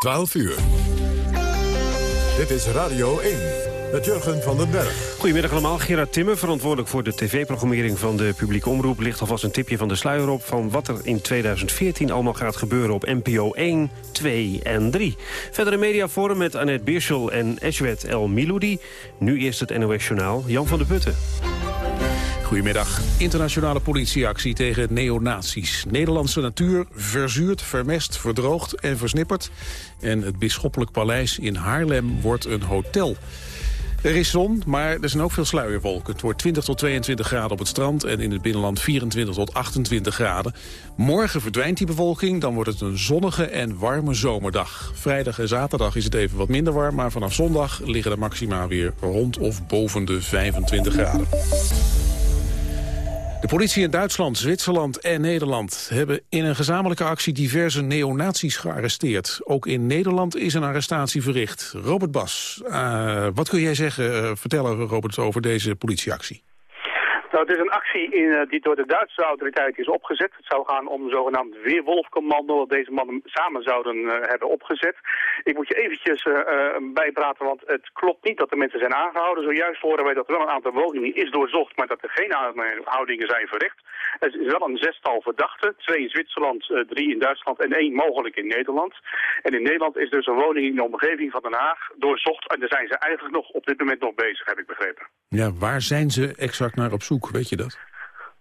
12 uur. Dit is Radio 1 met Jurgen van den Berg. Goedemiddag allemaal. Gerard Timmer, verantwoordelijk voor de tv-programmering van de publieke omroep... ligt alvast een tipje van de sluier op van wat er in 2014 allemaal gaat gebeuren... op NPO 1, 2 en 3. Verder mediaforum met Annette Birschel en Eshwet El Miloudi. Nu eerst het NOS Journaal, Jan van der Putten. Goedemiddag. Internationale politieactie tegen neonazies. Nederlandse natuur verzuurd, vermest, verdroogd en versnipperd. En het Bisschoppelijk Paleis in Haarlem wordt een hotel. Er is zon, maar er zijn ook veel sluierwolken. Het wordt 20 tot 22 graden op het strand en in het binnenland 24 tot 28 graden. Morgen verdwijnt die bewolking, dan wordt het een zonnige en warme zomerdag. Vrijdag en zaterdag is het even wat minder warm, maar vanaf zondag liggen de maxima weer rond of boven de 25 graden. De politie in Duitsland, Zwitserland en Nederland hebben in een gezamenlijke actie diverse neonazies gearresteerd. Ook in Nederland is een arrestatie verricht. Robert Bas, uh, wat kun jij zeggen, uh, vertellen Robert, over deze politieactie? Nou, het is een actie in, uh, die door de Duitse autoriteit is opgezet. Het zou gaan om zogenaamd weerwolfcommando dat deze mannen samen zouden uh, hebben opgezet. Ik moet je eventjes uh, bijpraten, want het klopt niet dat de mensen zijn aangehouden. Zojuist horen wij dat er wel een aantal woningen is doorzocht, maar dat er geen aanhoudingen zijn verricht. Het is wel een zestal verdachten, twee in Zwitserland, drie in Duitsland en één mogelijk in Nederland. En in Nederland is dus een woning in de omgeving van Den Haag doorzocht en daar zijn ze eigenlijk nog op dit moment nog bezig, heb ik begrepen. Ja, waar zijn ze exact naar op zoek? Weet je dat?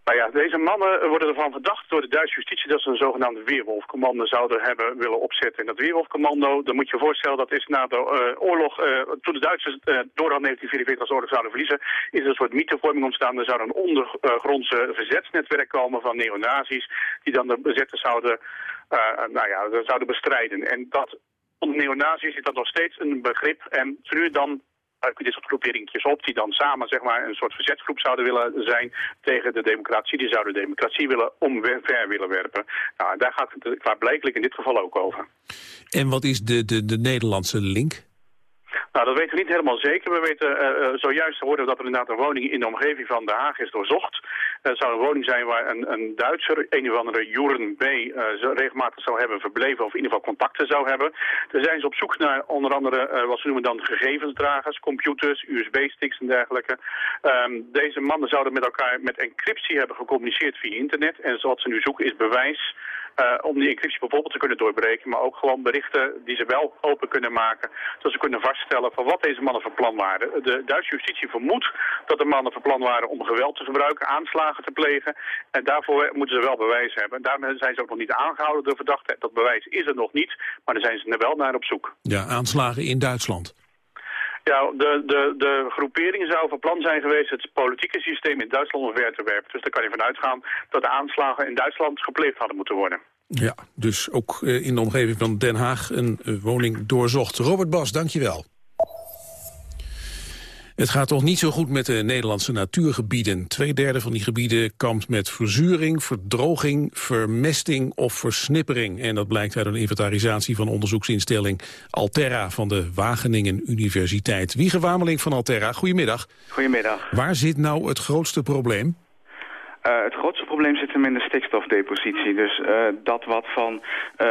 Nou ja, deze mannen worden ervan verdacht door de Duitse justitie dat ze een zogenaamde weerwolfcommando zouden hebben willen opzetten. En dat weerwolfcommando, dan moet je je voorstellen, dat is na de uh, oorlog, uh, toen de Duitsers uh, door 1944 als oorlog zouden verliezen, is er een soort mythevorming ontstaan. Er zou een ondergrondse verzetsnetwerk komen van neonazis, die dan de bezetters zouden, nou ja, zouden bestrijden. En dat onder neonazis is dat nog steeds een begrip. En nu dan buiken dit soort groeperingjes op die dan samen zeg maar, een soort verzetsgroep zouden willen zijn tegen de democratie. Die zouden de democratie willen omver willen werpen. Nou, daar gaat het klaarblijkelijk in dit geval ook over. En wat is de, de, de Nederlandse link? Nou, dat weten we niet helemaal zeker. We weten uh, zojuist hoorden we dat er inderdaad een woning in de omgeving van Den Haag is doorzocht. Het zou een woning zijn waar een, een Duitser, een of andere Joren B, regelmatig zou hebben verbleven of in ieder geval contacten zou hebben. Daar zijn ze op zoek naar onder andere wat ze noemen dan gegevensdragers, computers, USB-sticks en dergelijke. Um, deze mannen zouden met elkaar met encryptie hebben gecommuniceerd via internet. En wat ze nu zoeken is bewijs om die encryptie bijvoorbeeld te kunnen doorbreken, maar ook gewoon berichten die ze wel open kunnen maken, zodat ze kunnen vaststellen van wat deze mannen van plan waren. De Duitse justitie vermoedt dat de mannen van plan waren om geweld te gebruiken, aanslagen te plegen, en daarvoor moeten ze wel bewijs hebben. Daarmee zijn ze ook nog niet aangehouden door verdachten. Dat bewijs is er nog niet, maar daar zijn ze er wel naar op zoek. Ja, aanslagen in Duitsland. Ja, de, de, de groepering zou van plan zijn geweest het politieke systeem in Duitsland omver te werpen. Dus daar kan je vanuit gaan dat de aanslagen in Duitsland gepleegd hadden moeten worden. Ja, dus ook eh, in de omgeving van Den Haag een eh, woning doorzocht. Robert Bas, dankjewel. Het gaat toch niet zo goed met de Nederlandse natuurgebieden. Tweederde van die gebieden kampt met verzuring, verdroging, vermesting of versnippering. En dat blijkt uit een inventarisatie van onderzoeksinstelling Alterra van de Wageningen Universiteit. Wiege Wameling van Alterra, goedemiddag. Goedemiddag. Waar zit nou het grootste probleem? Uh, het grootste probleem zit hem in de stikstofdepositie. Dus uh, dat wat van uh,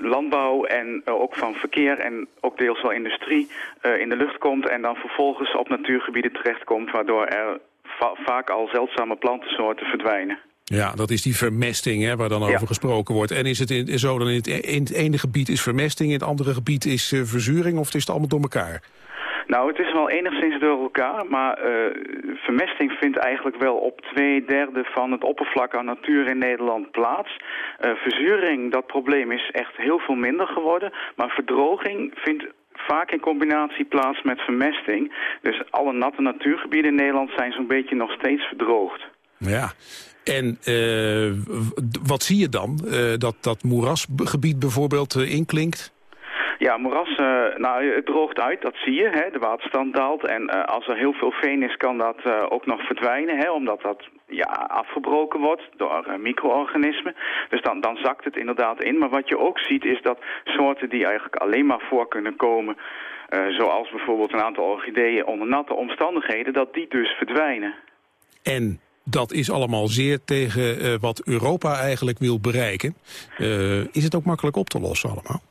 landbouw en ook van verkeer en ook deels wel industrie in de lucht komt... en dan vervolgens op natuurgebieden terechtkomt... waardoor er va vaak al zeldzame plantensoorten verdwijnen. Ja, dat is die vermesting hè, waar dan over gesproken wordt. En is het in, zo dan in het, in het ene gebied is vermesting, in het andere gebied is verzuring... of is het allemaal door elkaar? Nou, het is wel enigszins door elkaar, maar uh, vermesting vindt eigenlijk wel op twee derde van het oppervlak aan natuur in Nederland plaats. Uh, verzuring, dat probleem is echt heel veel minder geworden, maar verdroging vindt vaak in combinatie plaats met vermesting. Dus alle natte natuurgebieden in Nederland zijn zo'n beetje nog steeds verdroogd. Ja, en uh, wat zie je dan? Dat dat moerasgebied bijvoorbeeld inklinkt? Ja, moeras, uh, nou, het droogt uit, dat zie je. Hè? De waterstand daalt. En uh, als er heel veel veen is, kan dat uh, ook nog verdwijnen. Hè? Omdat dat ja, afgebroken wordt door micro-organismen. Dus dan, dan zakt het inderdaad in. Maar wat je ook ziet, is dat soorten die eigenlijk alleen maar voor kunnen komen... zoals bijvoorbeeld een aantal orchideeën onder natte omstandigheden... dat die dus verdwijnen. En dat is allemaal zeer tegen wat Europa eigenlijk wil bereiken. is het ook makkelijk op te lossen allemaal?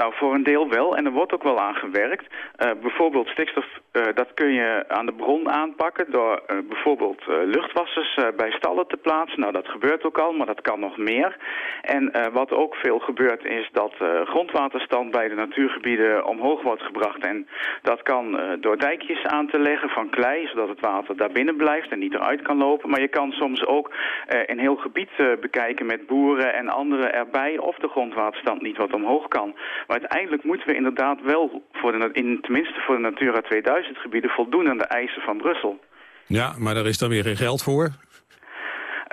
Nou, voor een deel wel. En er wordt ook wel aan gewerkt. Uh, bijvoorbeeld stikstof, uh, dat kun je aan de bron aanpakken... door uh, bijvoorbeeld luchtwassers bij stallen te plaatsen. Nou, dat gebeurt ook al, maar dat kan nog meer. En wat ook veel gebeurt is dat grondwaterstand bij de natuurgebieden omhoog wordt gebracht. En dat kan door dijkjes aan te leggen van klei... zodat het water daar binnen blijft en niet eruit kan lopen. Maar je kan soms ook een heel gebied bekijken met boeren en anderen erbij... of de grondwaterstand niet wat omhoog kan. Maar uiteindelijk moeten we inderdaad wel, voor de, in, tenminste voor de Natura 2000 gebieden, voldoen aan de eisen van Brussel. Ja, maar daar is dan weer geen geld voor.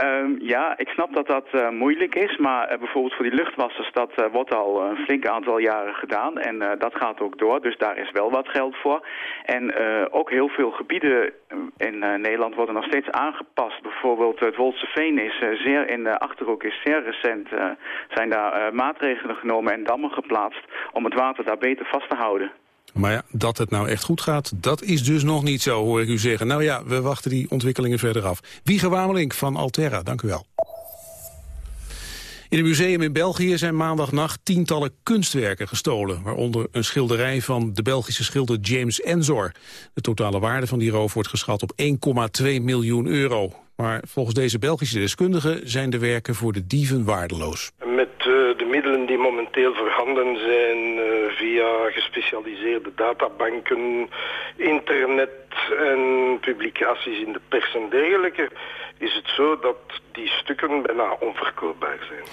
Um, ja, ik snap dat dat uh, moeilijk is, maar uh, bijvoorbeeld voor die luchtwassers, dat uh, wordt al een flink aantal jaren gedaan en dat gaat ook door, dus daar is wel wat geld voor. En ook heel veel gebieden in Nederland worden nog steeds aangepast. Bijvoorbeeld het Wolseveen is zeer, in de Achterhoek is zeer recent, zijn daar maatregelen genomen en dammen geplaatst om het water daar beter vast te houden. Maar ja, dat het nou echt goed gaat, dat is dus nog niet zo, hoor ik u zeggen. Nou ja, we wachten die ontwikkelingen verder af. Wieger Wamelink van Alterra, dank u wel. In een museum in België zijn maandagnacht tientallen kunstwerken gestolen, waaronder een schilderij van de Belgische schilder James Enzor. De totale waarde van die roof wordt geschat op 1,2 miljoen euro. Maar volgens deze Belgische deskundigen zijn de werken voor de dieven waardeloos. Die momenteel voorhanden zijn uh, via gespecialiseerde databanken, internet en publicaties in de pers en dergelijke, is het zo dat die stukken bijna onverkoopbaar zijn.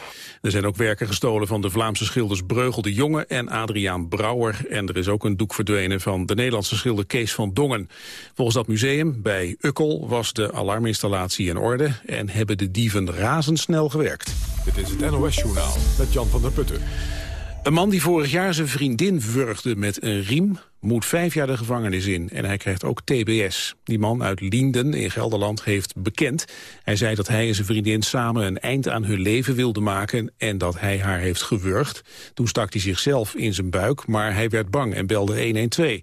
Er zijn ook werken gestolen van de Vlaamse schilders Breugel de Jonge en Adriaan Brouwer. En er is ook een doek verdwenen van de Nederlandse schilder Kees van Dongen. Volgens dat museum bij Ukkel was de alarminstallatie in orde en hebben de dieven razendsnel gewerkt. Dit is het NOS Journaal met Jan van der Putten. Een man die vorig jaar zijn vriendin wurgde met een riem... moet vijf jaar de gevangenis in en hij krijgt ook TBS. Die man uit Lienden in Gelderland heeft bekend. Hij zei dat hij en zijn vriendin samen een eind aan hun leven wilden maken... en dat hij haar heeft gewurgd. Toen stak hij zichzelf in zijn buik, maar hij werd bang en belde 112.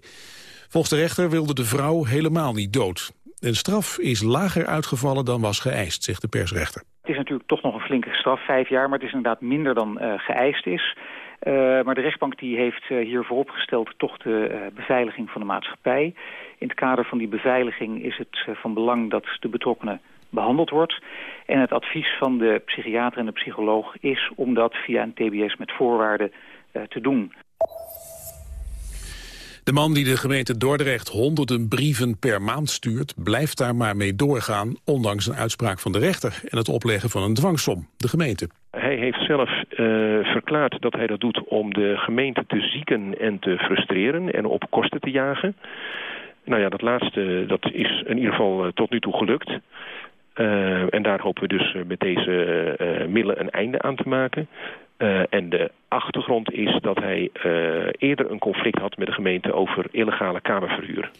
Volgens de rechter wilde de vrouw helemaal niet dood. Een straf is lager uitgevallen dan was geëist, zegt de persrechter. Het is natuurlijk toch nog een flinke straf, vijf jaar, maar het is inderdaad minder dan uh, geëist is. Uh, maar de rechtbank die heeft uh, hier vooropgesteld toch de uh, beveiliging van de maatschappij. In het kader van die beveiliging is het van belang dat de betrokkenen behandeld wordt. En het advies van de psychiater en de psycholoog is om dat via een TBS met voorwaarden te doen. De man die de gemeente Dordrecht honderden brieven per maand stuurt... blijft daar maar mee doorgaan, ondanks een uitspraak van de rechter... en het opleggen van een dwangsom, de gemeente. Hij heeft zelf uh, verklaard dat hij dat doet om de gemeente te zieken en te frustreren... en op kosten te jagen. Nou ja, dat laatste dat is in ieder geval uh, tot nu toe gelukt. Uh, en daar hopen we dus met deze middelen een einde aan te maken. Uh, en de achtergrond is dat hij uh, eerder een conflict had met de gemeente over illegale kamerverhuur.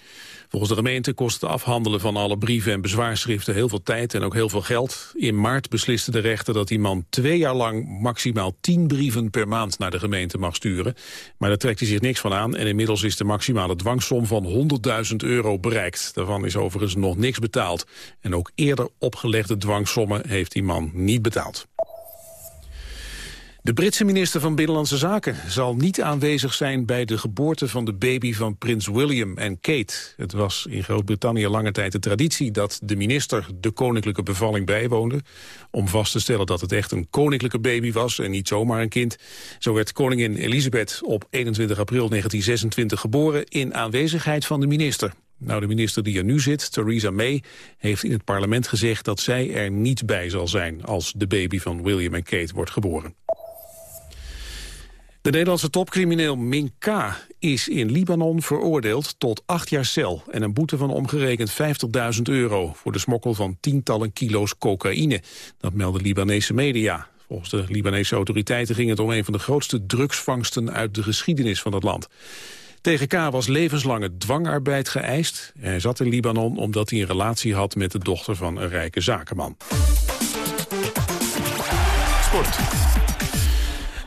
Volgens de gemeente kost het afhandelen van alle brieven en bezwaarschriften heel veel tijd en ook heel veel geld. In maart besliste de rechter dat die man twee jaar lang maximaal tien brieven per maand naar de gemeente mag sturen. Maar daar trekt hij zich niks van aan en inmiddels is de maximale dwangsom van 100.000 euro bereikt. Daarvan is overigens nog niks betaald. En ook eerder opgelegde dwangsommen heeft die man niet betaald. De Britse minister van Binnenlandse Zaken zal niet aanwezig zijn bij de geboorte van de baby van prins William en Kate. Het was in Groot-Brittannië lange tijd de traditie dat de minister de koninklijke bevalling bijwoonde. Om vast te stellen dat het echt een koninklijke baby was en niet zomaar een kind. Zo werd koningin Elisabeth op 21 april 1926 geboren in aanwezigheid van de minister. Nou, de minister die er nu zit, Theresa May, heeft in het parlement gezegd dat zij er niet bij zal zijn als de baby van William en Kate wordt geboren. De Nederlandse topcrimineel Min K. is in Libanon veroordeeld tot acht jaar cel... en een boete van omgerekend 50.000 euro... voor de smokkel van tientallen kilo's cocaïne. Dat melden Libanese media. Volgens de Libanese autoriteiten ging het om een van de grootste drugsvangsten... uit de geschiedenis van het land. Tegen K. was levenslange dwangarbeid geëist. Hij zat in Libanon omdat hij een relatie had met de dochter van een rijke zakenman. Sport.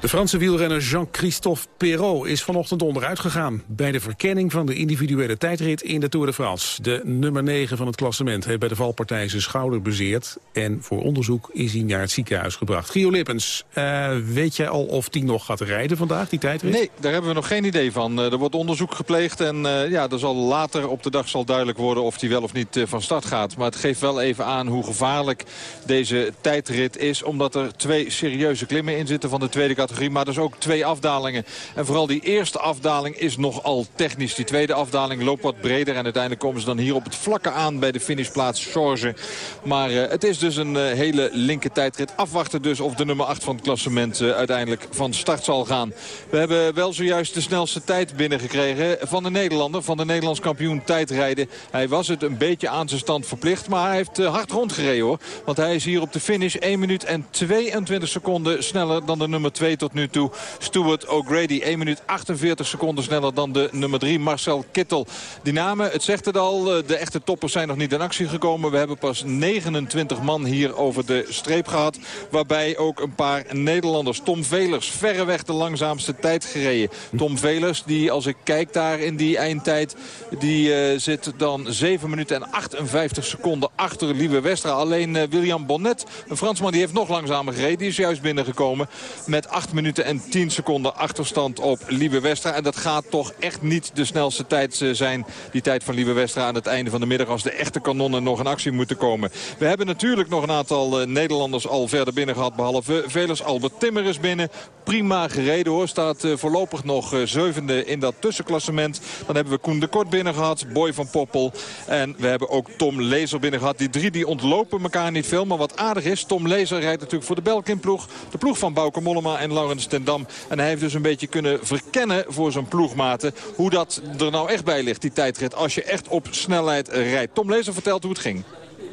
De Franse wielrenner Jean-Christophe Perrault is vanochtend onderuit gegaan... bij de verkenning van de individuele tijdrit in de Tour de France. De nummer 9 van het klassement heeft bij de valpartij zijn schouder bezeerd... en voor onderzoek is hij naar het ziekenhuis gebracht. Gio Lippens, uh, weet jij al of die nog gaat rijden vandaag, die tijdrit? Nee, daar hebben we nog geen idee van. Uh, er wordt onderzoek gepleegd en uh, ja, er zal later op de dag zal duidelijk worden... of hij wel of niet van start gaat. Maar het geeft wel even aan hoe gevaarlijk deze tijdrit is... omdat er twee serieuze klimmen in zitten van de tweede categorie maar dus ook twee afdalingen. En vooral die eerste afdaling is nogal technisch. Die tweede afdaling loopt wat breder. En uiteindelijk komen ze dan hier op het vlakke aan bij de finishplaats George. Maar uh, het is dus een uh, hele linker tijdrit. Afwachten dus of de nummer 8 van het klassement uh, uiteindelijk van start zal gaan. We hebben wel zojuist de snelste tijd binnengekregen van de Nederlander. Van de Nederlands kampioen tijdrijden. Hij was het een beetje aan zijn stand verplicht. Maar hij heeft hard rondgereden hoor. Want hij is hier op de finish 1 minuut en 22 seconden sneller dan de nummer 2 tot nu toe. Stuart O'Grady 1 minuut 48 seconden sneller dan de nummer 3 Marcel Kittel. Die namen, het zegt het al, eh, de echte toppers zijn nog niet in actie gekomen. We hebben pas 29 man hier over de streep gehad. Waarbij ook een paar Nederlanders. Tom Velers, verreweg de langzaamste tijd gereden. Tom Velers, die als ik kijk daar in die eindtijd... die uh, zit dan 7 minuten en 58 seconden achter Lieve Westra. Alleen uh, William Bonnet, een Fransman, die heeft nog langzamer gereden. Die is juist binnengekomen met 8 minuten en 10 seconden achterstand op Liebe Westra. En dat gaat toch echt niet de snelste tijd eh, zijn. Die tijd van Liebe Westra aan het einde van de middag. Als de echte kanonnen nog in actie moeten komen. We hebben natuurlijk nog een aantal uh, Nederlanders al verder binnen gehad. Behalve Velers. Albert Timmer is binnen. Prima gereden hoor. Staat uh, voorlopig nog zevende in dat tussenklassement. Dan hebben we Koen de Kort binnen gehad. Boy van Poppel. En we hebben ook Tom Lezer binnen gehad. Die drie die ontlopen elkaar niet veel. Maar wat aardig is. Tom Lezer rijdt natuurlijk voor de Belkin ploeg. De ploeg van Bauke Mollema en Laurens ten Dam. En hij heeft dus een beetje kunnen verkennen voor zijn ploegmaten... hoe dat er nou echt bij ligt, die tijdrit, als je echt op snelheid rijdt. Tom Lezer vertelt hoe het ging.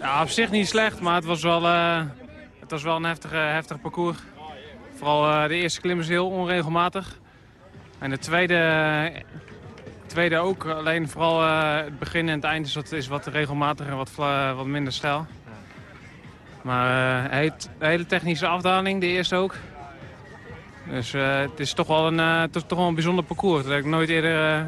Ja, op zich niet slecht, maar het was wel, uh, het was wel een heftig, heftig parcours. Vooral uh, de eerste klim is heel onregelmatig. En de tweede, tweede ook. Alleen vooral uh, het begin en het eind is wat, is wat regelmatiger en wat, wat minder stijl. Maar uh, hele technische afdaling, de eerste ook. Dus uh, het is toch wel een, uh, toch wel een bijzonder parcours. Dat heb ik nooit eerder,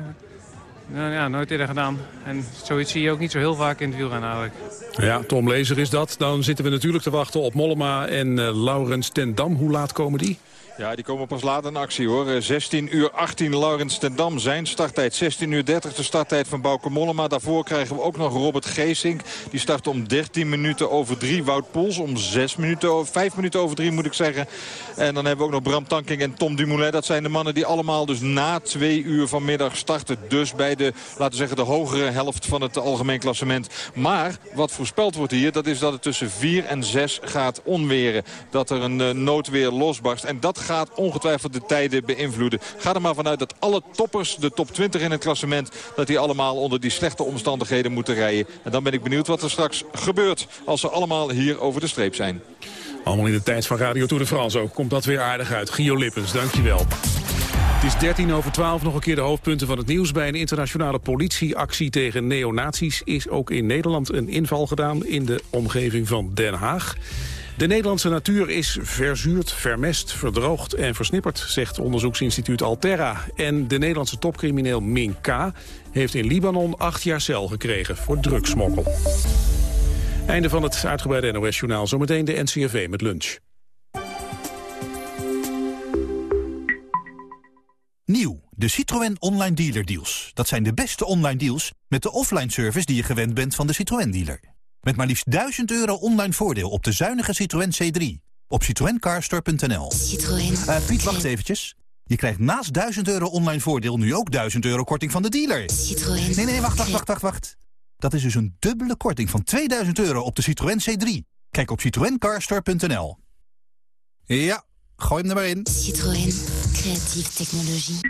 uh, ja, nooit eerder gedaan. En zoiets zie je ook niet zo heel vaak in het wielrennen eigenlijk. Ja, Tom Lezer is dat. Dan zitten we natuurlijk te wachten op Mollema en Laurens ten Dam. Hoe laat komen die? Ja, die komen pas laat in actie hoor. 16 uur 18 Laurens ten Dam zijn starttijd. 16 uur 30 de starttijd van Bauke Mollema. Daarvoor krijgen we ook nog Robert Geesink. Die start om 13 minuten over 3. Wout Poels om 6 minuten, 5 minuten over 3 moet ik zeggen. En dan hebben we ook nog Bram Tanking en Tom Dumoulin. Dat zijn de mannen die allemaal dus na 2 uur vanmiddag starten. Dus bij de, laten we zeggen, de hogere helft van het algemeen klassement. Maar wat voorspeld wordt hier, dat is dat het tussen 4 en 6 gaat onweren. Dat er een uh, noodweer losbarst. En dat gaat ongetwijfeld de tijden beïnvloeden. Ga er maar vanuit dat alle toppers, de top 20 in het klassement... dat die allemaal onder die slechte omstandigheden moeten rijden. En dan ben ik benieuwd wat er straks gebeurt... als ze allemaal hier over de streep zijn. Allemaal in de tijd van Radio Tour de France ook. Komt dat weer aardig uit. Gio Lippens, dankjewel. Het is 13 over 12, nog een keer de hoofdpunten van het nieuws. Bij een internationale politieactie tegen neonazies is ook in Nederland een inval gedaan in de omgeving van Den Haag. De Nederlandse natuur is verzuurd, vermest, verdroogd en versnipperd, zegt onderzoeksinstituut Alterra. En de Nederlandse topcrimineel Min K. heeft in Libanon acht jaar cel gekregen voor drugsmokkel. Einde van het uitgebreide NOS-journaal. Zometeen de NCRV met lunch. Nieuw, de Citroën Online Dealer Deals. Dat zijn de beste online deals met de offline service die je gewend bent van de Citroën dealer. Met maar liefst 1000 euro online voordeel op de zuinige Citroën C3. Op citroencarstore.nl. Citroën. Uh, Piet, wacht eventjes. Je krijgt naast 1000 euro online voordeel nu ook 1000 euro korting van de dealer. Citroën. Nee, nee, wacht, wacht, wacht, wacht, wacht. Dat is dus een dubbele korting van 2000 euro op de Citroën C3. Kijk op citroencarstore.nl. Ja, gooi hem er maar in. Citroën. Creatieve technologie.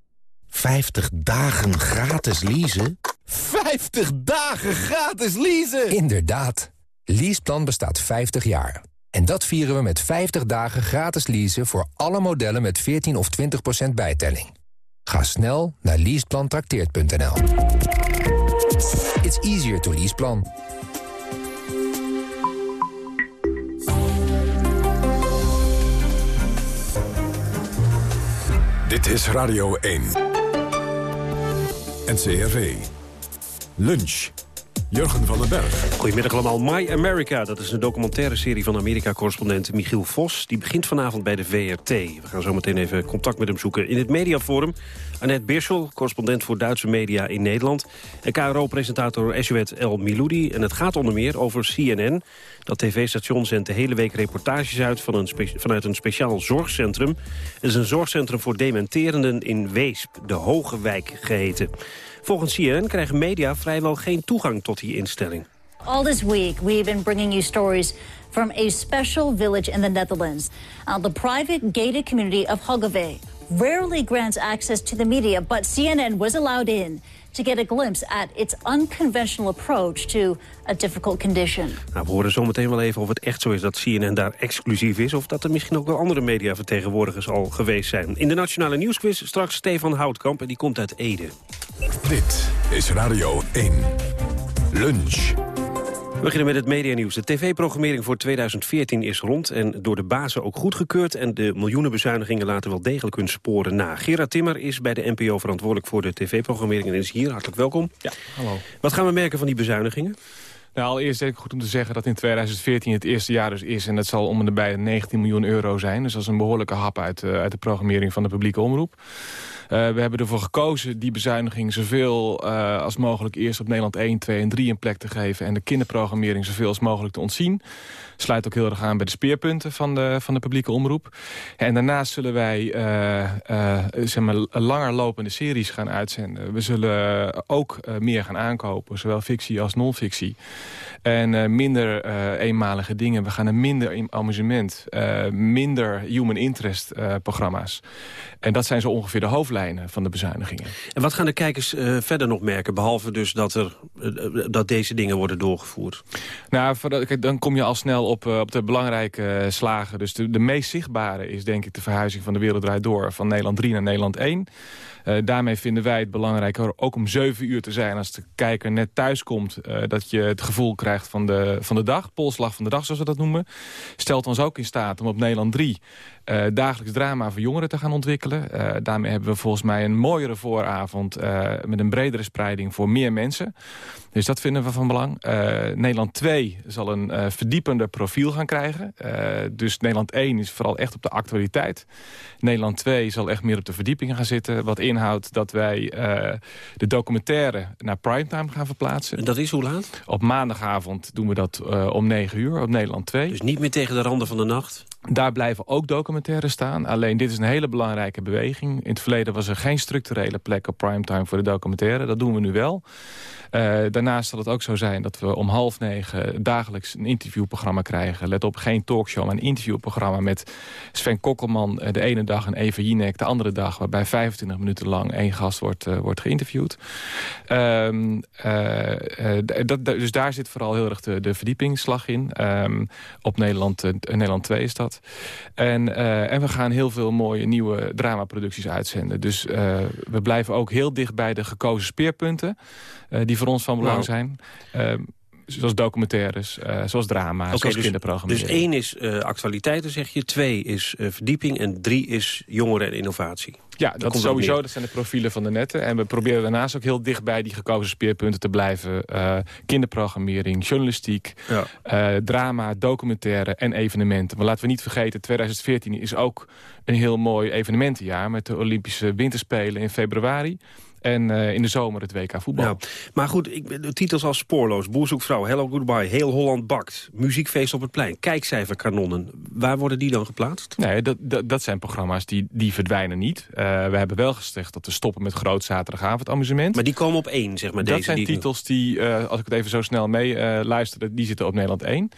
50 dagen gratis leasen? 50 dagen gratis leasen! Inderdaad. Leaseplan bestaat 50 jaar. En dat vieren we met 50 dagen gratis leasen voor alle modellen met 14 of 20% bijtelling. Ga snel naar leaseplantrakteert.nl. It's easier to leaseplan. Dit is Radio 1. NCRV. Lunch. Jurgen van den Berg. Goedemiddag allemaal. My America, dat is een documentaire serie van Amerika-correspondent Michiel Vos. Die begint vanavond bij de VRT. We gaan zo meteen even contact met hem zoeken. In het mediaforum Annette Birschel, correspondent voor Duitse media in Nederland. En KRO-presentator Eswet El Miloudi. En het gaat onder meer over CNN. Dat tv-station zendt de hele week reportages uit van een vanuit een speciaal zorgcentrum. Het is een zorgcentrum voor dementerenden in Weesp, de Hoge Wijk geheten. Volgens CNN krijgen media vrijwel geen toegang tot die instelling. All this week, we've been bringing you stories from a special village in the Netherlands. The private gated community of Hogeveen rarely grants access to the media, but CNN was allowed in to get a glimpse at its unconventional approach to a difficult condition. Nou, we horen zo meteen wel even of het echt zo is dat CNN daar exclusief is... of dat er misschien ook wel andere mediavertegenwoordigers al geweest zijn. In de Nationale Nieuwsquiz straks Stefan Houtkamp en die komt uit Ede. Dit is Radio 1. Lunch. We beginnen met het medianieuws. De tv-programmering voor 2014 is rond en door de bazen ook goedgekeurd... en de miljoenen bezuinigingen laten wel degelijk hun sporen na. Gerard Timmer is bij de NPO verantwoordelijk voor de tv-programmering... en is hier. Hartelijk welkom. Ja, hallo. Wat gaan we merken van die bezuinigingen? Nou, allereerst denk ik goed om te zeggen dat in 2014 het eerste jaar dus is... en dat zal om en nabij 19 miljoen euro zijn. Dus dat is een behoorlijke hap uit, uh, uit de programmering van de publieke omroep. Uh, we hebben ervoor gekozen die bezuiniging zoveel uh, als mogelijk... eerst op Nederland 1, 2 en 3 een plek te geven... en de kinderprogrammering zoveel als mogelijk te ontzien. Sluit ook heel erg aan bij de speerpunten van de, van de publieke omroep. En daarnaast zullen wij uh, zeg maar, langer lopende series gaan uitzenden. We zullen ook meer gaan aankopen, zowel fictie als non-fictie. En minder eenmalige dingen. We gaan een minder amusement, minder human interest programma's. En dat zijn zo ongeveer de hoofdlijnen van de bezuinigingen. En wat gaan de kijkers uh, verder nog merken? Behalve dus dat, er, uh, dat deze dingen worden doorgevoerd? Nou, dan kom je al snel op, uh, op de belangrijke slagen. Dus de, de meest zichtbare is denk ik de verhuizing van de Wereld Door... van Nederland 3 naar Nederland 1. Uh, daarmee vinden wij het belangrijker ook om 7 uur te zijn als de kijker net thuis komt. Uh, dat je het gevoel krijgt van de, van de dag, polslag van de dag zoals we dat noemen. Stelt ons ook in staat om op Nederland 3 uh, dagelijks drama voor jongeren te gaan ontwikkelen. Daarmee hebben we volgens mij een mooiere vooravond met een bredere spreiding voor meer mensen. Dus dat vinden we van belang. Nederland 2 zal een verdiepender profiel gaan krijgen. dus Nederland 1 is vooral echt op de actualiteit. Nederland 2 zal echt meer op de verdiepingen gaan zitten. Wat inhoudt dat wij de documentaire naar primetime gaan verplaatsen. En dat is hoe laat? Op maandagavond doen we dat om 9 uur op Nederland 2. Dus niet meer tegen de randen van de nacht? Daar blijven ook documentaire staan. Alleen dit is een hele belangrijke beweging. In het verleden was er geen structurele plek op primetime voor de documentaire. Dat doen we nu wel. Uh, daarnaast zal het ook zo zijn dat we om half negen dagelijks een interviewprogramma krijgen. Let op, geen talkshow, maar een interviewprogramma met Sven Kokkelman de ene dag en Eva Jinek de andere dag. Waarbij 25 minuten lang één gast wordt, uh, wordt geïnterviewd. Um, uh, dat, dus daar zit vooral heel erg de, de verdiepingsslag in. Um, op Nederland, Nederland 2 is dat. En, en we gaan heel veel mooie nieuwe dramaproducties uitzenden. Dus we blijven ook heel dicht bij de gekozen speerpunten. die voor ons van belang nou. zijn. Zoals documentaires, uh, zoals drama, okay, zoals dus, kinderprogramma's. Dus één is uh, actualiteiten, zeg je. Twee is uh, verdieping. En drie is jongeren en innovatie. Ja, dat is sowieso. Dat zijn de profielen van de netten. En we proberen daarnaast ook heel dicht bij die gekozen speerpunten te blijven. kinderprogrammering, journalistiek, ja. drama, documentaire en evenementen. Maar laten we niet vergeten, 2014 is ook een heel mooi evenementenjaar... met de Olympische Winterspelen in februari. En eh, in de zomer het WK voetbal. Ja. Maar goed, ik, de titels als Spoorloos, Boer zoekt vrouw, Hello Goodbye... Heel Holland bakt, Muziekfeest op het plein, Kijkcijferkanonnen. Waar worden die dan geplaatst? Nee, dat, dat, dat zijn programma's die, die verdwijnen niet. Uh, we hebben wel gezegd dat we stoppen met groot zaterdagavondamusement. Maar die komen op één, zeg maar, dat deze. zijn die... titels die, uh, als ik het even zo snel mee luister... die zitten op Nederland 1.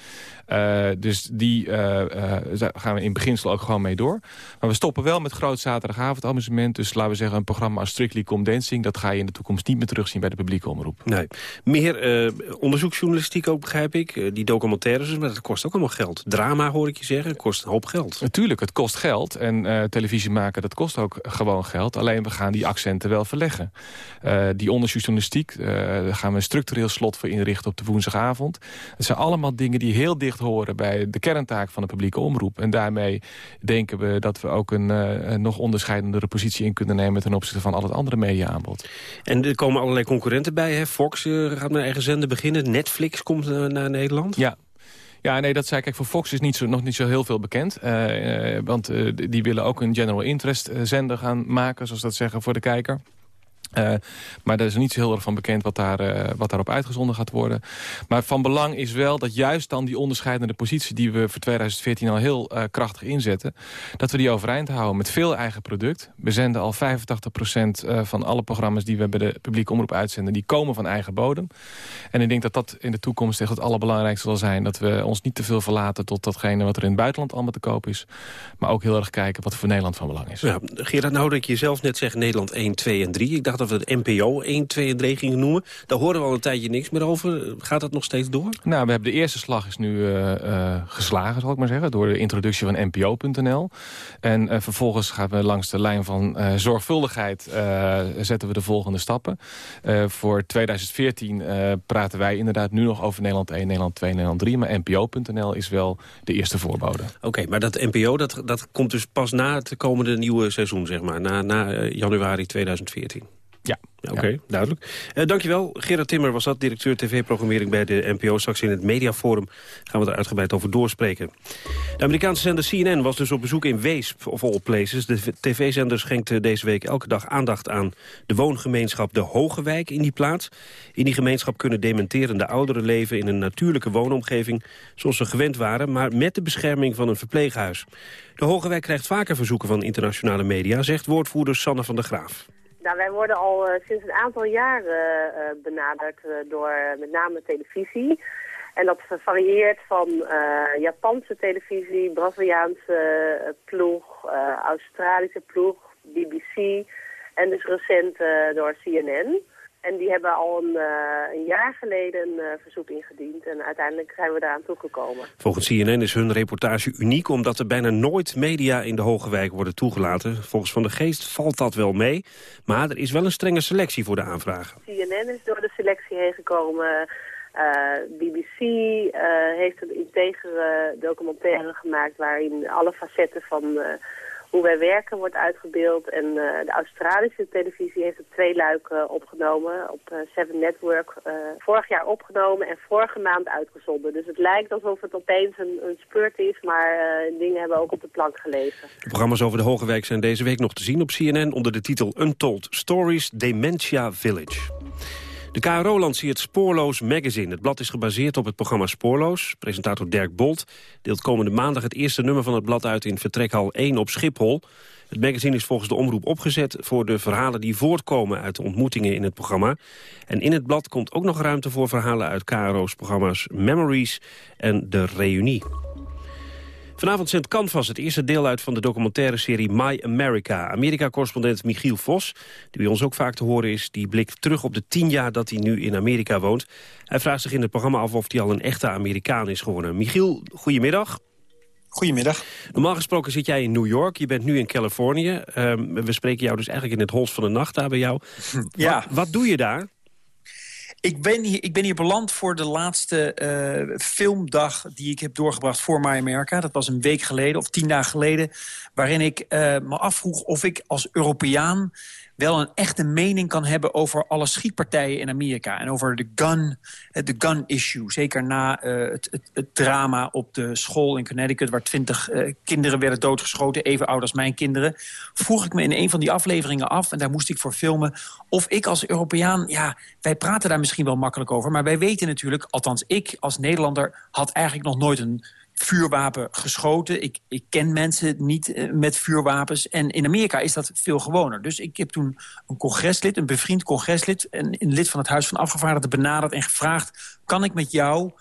Uh, dus die uh, uh, gaan we in beginsel ook gewoon mee door. Maar we stoppen wel met groot zaterdagavondamusement. Dus laten we zeggen een programma als Strictly Come Dancing... dat ga je in de toekomst niet meer terugzien bij de publieke omroep. Nee. Meer onderzoeksjournalistiek ook, begrijp ik. die documentaires, maar dat kost ook allemaal geld. Drama, hoor ik je zeggen, kost een hoop geld. Natuurlijk, het kost geld. En televisie maken, dat kost ook gewoon geld. Alleen we gaan die accenten wel verleggen. die onderzoeksjournalistiek, daar gaan we een structureel slot voor inrichten op de woensdagavond. Dat zijn allemaal dingen die heel dicht horen bij de kerntaak van de publieke omroep. En daarmee denken we dat we ook een, uh, een nog onderscheidendere positie in kunnen nemen... ten opzichte van al het andere mediaaanbod. En er komen allerlei concurrenten bij. Hè? Fox uh, gaat met eigen zender beginnen. Netflix komt uh, naar Nederland. Ja, ja, nee, dat zei ik. Kijk, voor Fox is niet zo, nog niet zo heel veel bekend. Uh, want uh, die willen ook een general interest zender gaan maken, zoals dat zeggen, voor de kijker. Uh, maar er is niet zo heel erg van bekend wat, daar, uh, wat daarop uitgezonden gaat worden. Maar van belang is wel dat juist dan die onderscheidende positie... die we voor 2014 al heel uh, krachtig inzetten... dat we die overeind houden met veel eigen product. We zenden al 85% van alle programma's die we bij de publieke omroep uitzenden... die komen van eigen bodem. En ik denk dat dat in de toekomst echt het allerbelangrijkste zal zijn... dat we ons niet te veel verlaten tot datgene wat er in het buitenland allemaal te koop is. Maar ook heel erg kijken wat voor Nederland van belang is. Ja, Gerard, nou dat je zelf net zegt Nederland 1, 2 en 3... ik dacht dat we het NPO 1, 2 en 3 gingen noemen. Daar horen we al een tijdje niks meer over. Gaat dat nog steeds door? Nou, we hebben de eerste slag is nu uh, uh, geslagen, zal ik maar zeggen... door de introductie van NPO.nl. En uh, vervolgens gaan we langs de lijn van zorgvuldigheid... zetten we de volgende stappen. voor 2014 praten wij inderdaad nu nog over Nederland 1, Nederland 2, Nederland 3... maar NPO.nl is wel de eerste voorbode. Oké, okay, maar dat NPO dat, dat komt dus pas na het komende nieuwe seizoen, zeg maar. Na, na januari 2014. Ja. Oké, okay, ja. duidelijk. Uh, dankjewel. Gerard Timmer was dat, directeur tv-programmering bij de NPO. Straks in het Mediaforum gaan we er uitgebreid over doorspreken. De Amerikaanse zender CNN was dus op bezoek in Weesp, of all places. De tv-zender schenkt deze week elke dag aandacht aan de woongemeenschap De Hogewijk in die plaats. In die gemeenschap kunnen dementerende ouderen leven in een natuurlijke woonomgeving... zoals ze gewend waren, maar met de bescherming van een verpleeghuis. De Hogewijk krijgt vaker verzoeken van internationale media, zegt woordvoerder Sanne van der Graaf. Nou, wij worden al uh, sinds een aantal jaren uh, benaderd uh, door met name televisie. En dat varieert van Japanse televisie, Braziliaanse ploeg, Australische ploeg, BBC en dus recent door CNN. En die hebben al een, uh, een jaar geleden een uh, verzoek ingediend. En uiteindelijk zijn we daaraan toegekomen. Volgens CNN is hun reportage uniek... omdat er bijna nooit media in de Hogewijk worden toegelaten. Volgens Van de Geest valt dat wel mee. Maar er is wel een strenge selectie voor de aanvragen. CNN is door de selectie heen gekomen. Uh, BBC heeft een integere documentaire gemaakt... waarin alle facetten van hoe wij werken wordt uitgebeeld. En uh, de Australische televisie heeft het twee luiken opgenomen op uh, Seven Network. Uh, vorig jaar opgenomen en vorige maand uitgezonden. Dus het lijkt alsof het opeens een, een spurt is, maar dingen hebben ook op de plank gelezen. De programma's over de Hogewijk zijn deze week nog te zien op CNN onder de titel Untold Stories Dementia Village. De KRO lanceert Spoorloos Magazine. Het blad is gebaseerd op het programma Spoorloos. Presentator Dirk Bolt deelt komende maandag het eerste nummer van het blad uit in vertrekhal 1 op Schiphol. Het magazine is volgens de omroep opgezet voor de verhalen die voortkomen uit de ontmoetingen in het programma. En in het blad komt ook nog ruimte voor verhalen uit KRO's programma's Memories en De Reunie. Vanavond zendt Canvas het eerste deel uit van de documentaire serie My America. Amerika-correspondent Michiel Vos, die bij ons ook vaak te horen is... die blikt terug op de tien jaar dat hij nu in Amerika woont. Hij vraagt zich in het programma af of hij al een echte Amerikaan is geworden. Michiel, goedemiddag. Goedemiddag. Normaal gesproken zit jij in New York, je bent nu in Californië. Uh, we spreken jou dus eigenlijk in het hols van de nacht daar bij jou. Ja. Wat, wat doe je daar? Ik ben, hier, ik ben hier beland voor de laatste uh, filmdag die ik heb doorgebracht voor My America. Dat was een week geleden of tien dagen geleden. Waarin ik uh, me afvroeg of ik als Europeaan wel een echte mening kan hebben over alle schietpartijen in Amerika. En over de gun, eh, de gun issue. Zeker na eh, het, drama op de school in Connecticut... waar twintig uh, kinderen werden doodgeschoten, even oud als mijn kinderen. Vroeg ik me in een van die afleveringen af, en daar moest ik voor filmen... of ik als Europeaan, ja, wij praten daar misschien wel makkelijk over... maar wij weten natuurlijk, althans ik als Nederlander... had eigenlijk nog nooit een vuurwapen geschoten. Ik, ik ken mensen niet uh, met vuurwapens. En in Amerika is dat veel gewoner. Dus ik heb toen een congreslid, een bevriend congreslid... en een lid van het Huis van Afgevaardigden benaderd en gevraagd... kan ik met jou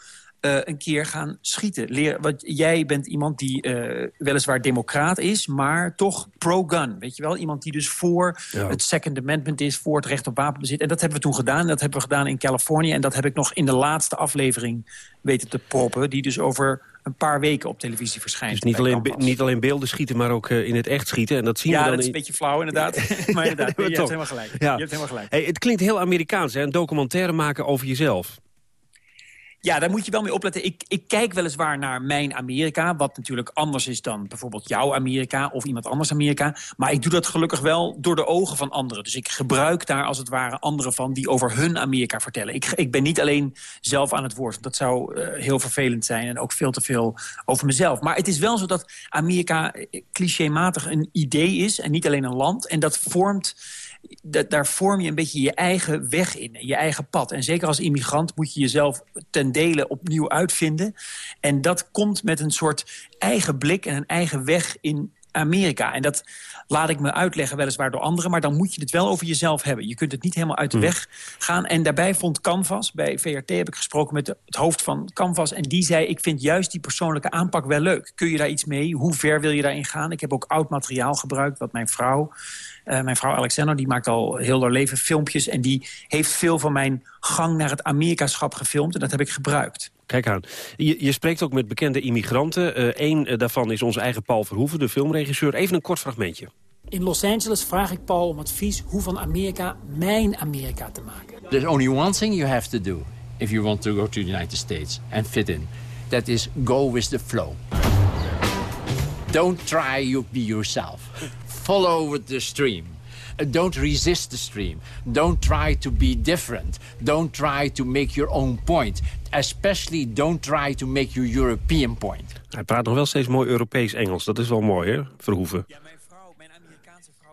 uh, een keer gaan schieten. Leer, want jij bent iemand die uh, weliswaar democraat is, maar toch pro-gun. Weet je wel? Iemand die dus voor ja. het Second Amendment is, voor het recht op wapenbezit. En dat hebben we toen gedaan. Dat hebben we gedaan in Californië. En dat heb ik nog in de laatste aflevering weten te proppen. Die dus over een paar weken op televisie verschijnt. Dus niet alleen, niet alleen beelden schieten, maar ook uh, in het echt schieten. En dat zien ja, we dan dat is een beetje flauw inderdaad. maar inderdaad, je, hebt helemaal gelijk. Ja. je hebt helemaal gelijk. Hey, het klinkt heel Amerikaans, hè? een documentaire maken over jezelf. Ja, daar moet je wel mee opletten. Ik, ik kijk weliswaar naar mijn Amerika... wat natuurlijk anders is dan bijvoorbeeld jouw Amerika... of iemand anders Amerika. Maar ik doe dat gelukkig wel door de ogen van anderen. Dus ik gebruik daar als het ware anderen van... die over hun Amerika vertellen. Ik, ik ben niet alleen zelf aan het woord. Dat zou uh, heel vervelend zijn en ook veel te veel over mezelf. Maar het is wel zo dat Amerika clichématig een idee is... en niet alleen een land. En dat vormt dat, daar vorm je een beetje je eigen weg in, je eigen pad. En zeker als immigrant moet je jezelf ten dele opnieuw uitvinden. En dat komt met een soort eigen blik en een eigen weg in Amerika. En dat laat ik me uitleggen, weliswaar door anderen... maar dan moet je het wel over jezelf hebben. Je kunt het niet helemaal uit de weg gaan. En daarbij vond Canvas, bij VRT heb ik gesproken met het hoofd van Canvas... en die zei, ik vind juist die persoonlijke aanpak wel leuk. Kun je daar iets mee? Hoe ver wil je daarin gaan? Ik heb ook oud materiaal gebruikt, wat mijn vrouw... Uh, mijn vrouw Alexander die maakt al heel haar leven filmpjes... en die heeft veel van mijn gang naar het Amerikaschap gefilmd... en dat heb ik gebruikt. Kijk aan. Je, je spreekt ook met bekende immigranten. Eén uh, daarvan is onze eigen Paul Verhoeven, de filmregisseur. Even een kort fragmentje. In Los Angeles vraag ik Paul om advies hoe van Amerika mijn Amerika te maken. There's only one thing you have to do if you want to go to the United States and fit in. That is go with the flow. Don't try to be yourself. Follow with the stream. Don't resist the stream. Don't try to be different. Don't try to make your own point. Especially don't try to make your European point. Hij praat nog wel steeds mooi Europees-Engels. Dat is wel mooi, hè, Verhoeven? Ja,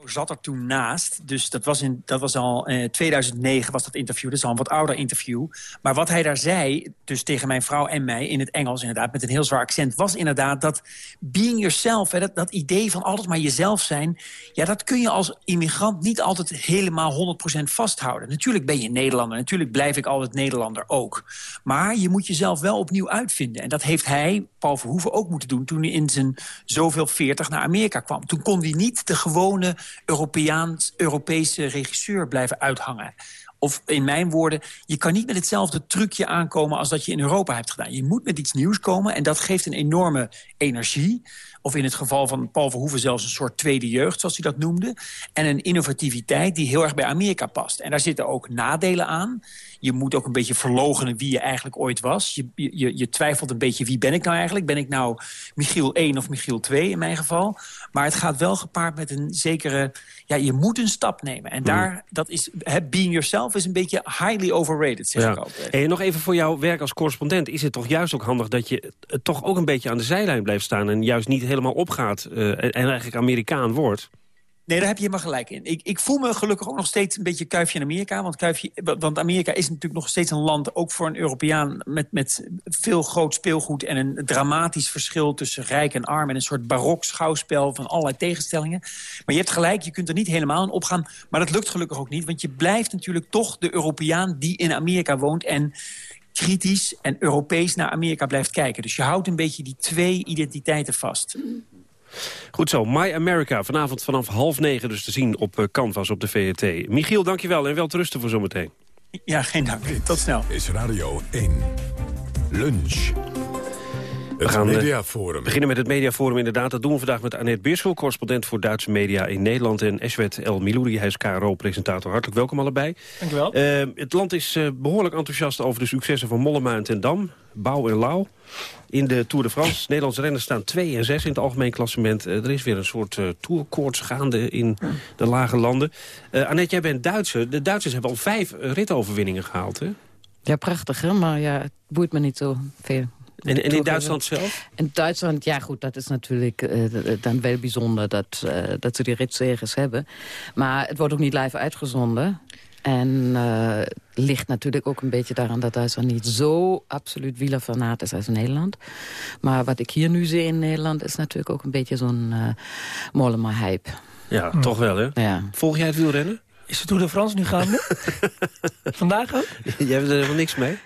zat er toen naast. Dus dat was, in, dat was al eh, 2009 was dat interview. Dat is al een wat ouder interview. Maar wat hij daar zei, dus tegen mijn vrouw en mij... in het Engels inderdaad, met een heel zwaar accent... was inderdaad dat being yourself, dat, dat idee van altijd maar jezelf zijn... ja, dat kun je als immigrant niet altijd helemaal 100% vasthouden. Natuurlijk ben je Nederlander, natuurlijk blijf ik altijd Nederlander ook. Maar je moet jezelf wel opnieuw uitvinden. En dat heeft hij, Paul Verhoeven, ook moeten doen... toen hij in zijn zoveel 40 naar Amerika kwam. Toen kon hij niet de gewone Europeaans, Europese regisseur blijven uithangen. Of in mijn woorden, je kan niet met hetzelfde trucje aankomen... als dat je in Europa hebt gedaan. Je moet met iets nieuws komen en dat geeft een enorme energie. Of in het geval van Paul Verhoeven zelfs een soort tweede jeugd, zoals hij dat noemde. En een innovativiteit die heel erg bij Amerika past. En daar zitten ook nadelen aan. Je moet ook een beetje verlogenen wie je eigenlijk ooit was. Je, je, je twijfelt een beetje wie ben ik nou eigenlijk. Ben ik nou Michiel 1 of Michiel 2 in mijn geval? Maar het gaat wel gepaard met een zekere... Ja, je moet een stap nemen. En daar, dat is, being yourself is een beetje highly overrated, zeg ja. ik altijd. En nog even voor jouw werk als correspondent. Is het toch juist ook handig dat je toch ook een beetje aan de zijlijn blijft staan... en juist niet helemaal opgaat uh, en eigenlijk Amerikaan wordt? Nee, daar heb je helemaal gelijk in. Ik, ik voel me gelukkig ook nog steeds een beetje kuifje in Amerika. Want, kuifje, want Amerika is natuurlijk nog steeds een land, ook voor een Europeaan... met, met veel groot speelgoed en een dramatisch verschil tussen rijk en arm... en een soort barok schouwspel van allerlei tegenstellingen. Maar je hebt gelijk, je kunt er niet helemaal in opgaan. Maar dat lukt gelukkig ook niet, want je blijft natuurlijk toch de Europeaan... die in Amerika woont en kritisch en Europees naar Amerika blijft kijken. Dus je houdt een beetje die twee identiteiten vast. Goed zo, My America. Vanavond vanaf half negen dus te zien op Canvas op de VRT. Michiel, dankjewel en wel te rusten voor zometeen. Ja, geen dank. Tot snel. Is Radio 1. Lunch. Het gaan, eh, Mediaforum. beginnen met het Mediaforum inderdaad. Dat doen we vandaag met Annette Beersel, correspondent voor Duitse media in Nederland. En Eswet El Milouri, hij is KRO-presentator. Hartelijk welkom allebei. Dankjewel. Uh, het land is uh, behoorlijk enthousiast over de successen van Mollema en Ten Dam. Bouw en Lau. In de Tour de France. Nederlandse renners staan 2 en 6 in het algemeen klassement. Uh, er is weer een soort uh, tourkoorts gaande in de lage landen. Uh, Annette, jij bent Duitser. De Duitsers hebben al vijf ritoverwinningen gehaald, hè? Ja, prachtig, hè? Maar ja, het boeit me niet zo veel. En, en in Duitsland zelf? In Duitsland, ja goed, dat is natuurlijk uh, dan wel bijzonder dat, uh, dat ze die ritzegers hebben. Maar het wordt ook niet live uitgezonden. En uh, ligt natuurlijk ook een beetje daaraan dat Duitsland niet zo absoluut wielerfanaat is als Nederland. Maar wat ik hier nu zie in Nederland is natuurlijk ook een beetje zo'n uh, Mollema-hype. Ja, hm. toch wel hè? Ja. Volg jij het wielrennen? Is de Tour de France nu gaande? Vandaag ook? Jij hebt er helemaal niks mee?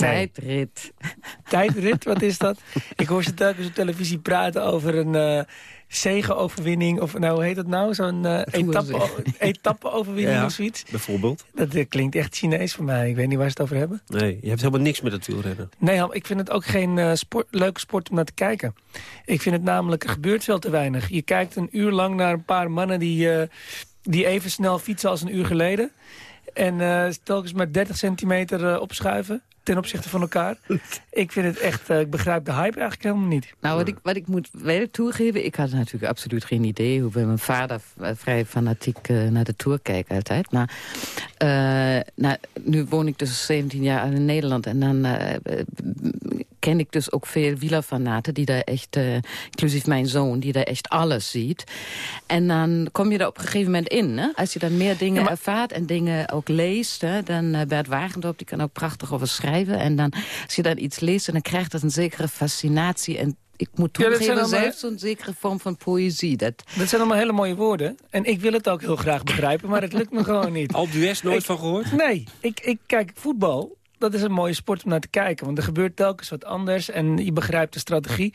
Tijdrit. Tijdrit, wat is dat? Ik hoor ze telkens op televisie praten over een uh, zegenoverwinning. Of nou, hoe heet dat nou? Zo'n uh, etappe, etappe-overwinning ja, of zoiets. Bijvoorbeeld? Dat uh, klinkt echt Chinees voor mij. Ik weet niet waar ze het over hebben. Nee, je hebt helemaal niks met het wielrennen. Nee, ik vind het ook geen uh, sport, leuke sport om naar te kijken. Ik vind het namelijk, er gebeurt veel te weinig. Je kijkt een uur lang naar een paar mannen die, die even snel fietsen als een uur geleden. En telkens maar 30 centimeter opschuiven ten opzichte van elkaar. ik vind het echt, uh, ik begrijp de hype eigenlijk helemaal niet. Nou, wat ik, wat ik moet wel toegeven, ik had natuurlijk absoluut geen idee... hoe mijn vader vrij fanatiek uh, naar de Tour kijkt altijd. Maar uh, nou, nu woon ik dus 17 jaar in Nederland... en dan ken ik dus ook veel wielerfanaten... die daar echt, inclusief mijn zoon, die daar echt alles ziet. En dan kom je er op een gegeven moment in. Hè? Als je dan meer dingen ja, maar... ervaart en dingen ook leest... Hè, dan Bert Wagendorp, die kan ook prachtig over schrijven. En dan, als je dan iets leest, dan krijgt dat een zekere fascinatie. En ik moet toegeven, ja, zelfs zo'n zekere vorm van poëzie. Dat... dat zijn allemaal hele mooie woorden. En ik wil het ook heel graag begrijpen, maar het lukt me gewoon niet. Al dues nooit ik, van gehoord? Nee, ik, ik kijk voetbal. Dat is een mooie sport om naar te kijken. Want er gebeurt telkens wat anders en je begrijpt de strategie.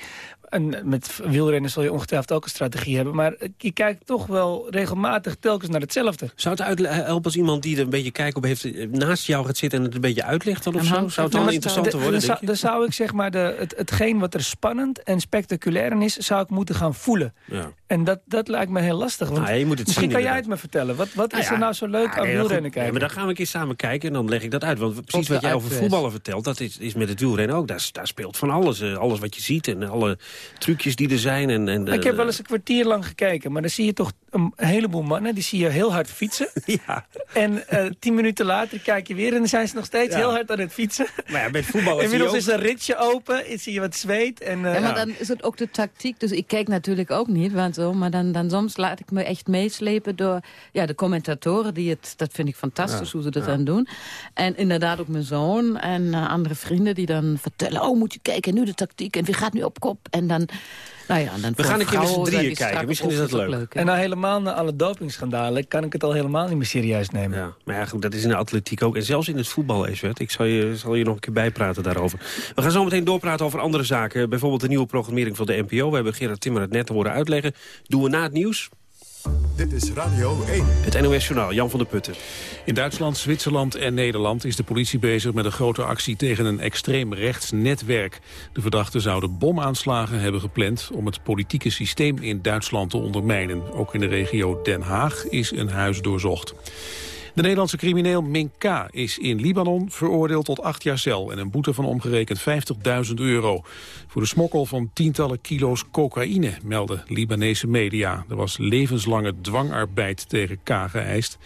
En met wielrennen zul je ongetwijfeld ook een strategie hebben. Maar je kijkt toch wel regelmatig telkens naar hetzelfde. Zou het helpen als iemand die er een beetje kijk op heeft... naast jou gaat zitten en het een beetje uitlegt dan of zo? Zou het dan interessanter worden, dan, dan zou ik zeg maar, de, het, hetgeen wat er spannend en spectaculair in is... zou ik moeten gaan voelen. Ja. En dat, dat lijkt me heel lastig. Want ah, je moet het misschien zien, kan jij het me vertellen. Wat, wat ah, is er nou zo leuk ah, aan wielrennen kijken? Ja, maar dan gaan we een keer samen kijken en dan leg ik dat uit. Want precies wat jij over voetballen vertelt, dat is, is met het wielrennen ook. Daar, daar speelt van alles. Uh, alles wat je ziet en alle trucjes die er zijn. En, en, ik heb wel eens een kwartier lang gekeken. Maar dan zie je toch een heleboel mannen. Die zie je heel hard fietsen. ja. En uh, tien minuten later kijk je weer en dan zijn ze nog steeds ja. heel hard aan het fietsen. Maar ja, met voetbal Inmiddels ook... is een ritje open. Zie je wat zweet. En, uh, ja, maar dan is het ook de tactiek. Dus ik kijk natuurlijk ook niet. Want zo, maar dan, dan soms laat ik me echt meeslepen door ja, de commentatoren. Die het, dat vind ik fantastisch hoe ze dat dan doen. En inderdaad ook mijn zoon en uh, andere vrienden die dan vertellen... oh, moet je kijken, nu de tactiek en wie gaat nu op kop? En dan... Nou ja, dan we gaan een keer met z'n drieën kijken. Misschien is dat leuk. leuk en nou helemaal na alle dopingschandalen... kan ik het al helemaal niet meer serieus nemen. Ja, maar ja, goed, dat is in de atletiek ook. En zelfs in het voetbal, Eswert. Ik zal je, zal je nog een keer bijpraten daarover. We gaan zo meteen doorpraten over andere zaken. Bijvoorbeeld de nieuwe programmering van de NPO. We hebben Gerard Timmer het net te horen uitleggen. Doen we na het nieuws. Dit is Radio 1. Het NOS Journaal, Jan van der Putten. In Duitsland, Zwitserland en Nederland is de politie bezig met een grote actie tegen een extreem rechts netwerk. De verdachten zouden bomaanslagen hebben gepland om het politieke systeem in Duitsland te ondermijnen. Ook in de regio Den Haag is een huis doorzocht. De Nederlandse crimineel Minka is in Libanon veroordeeld tot acht jaar cel... en een boete van omgerekend 50.000 euro. Voor de smokkel van tientallen kilo's cocaïne, melden Libanese media. Er was levenslange dwangarbeid tegen K geëist.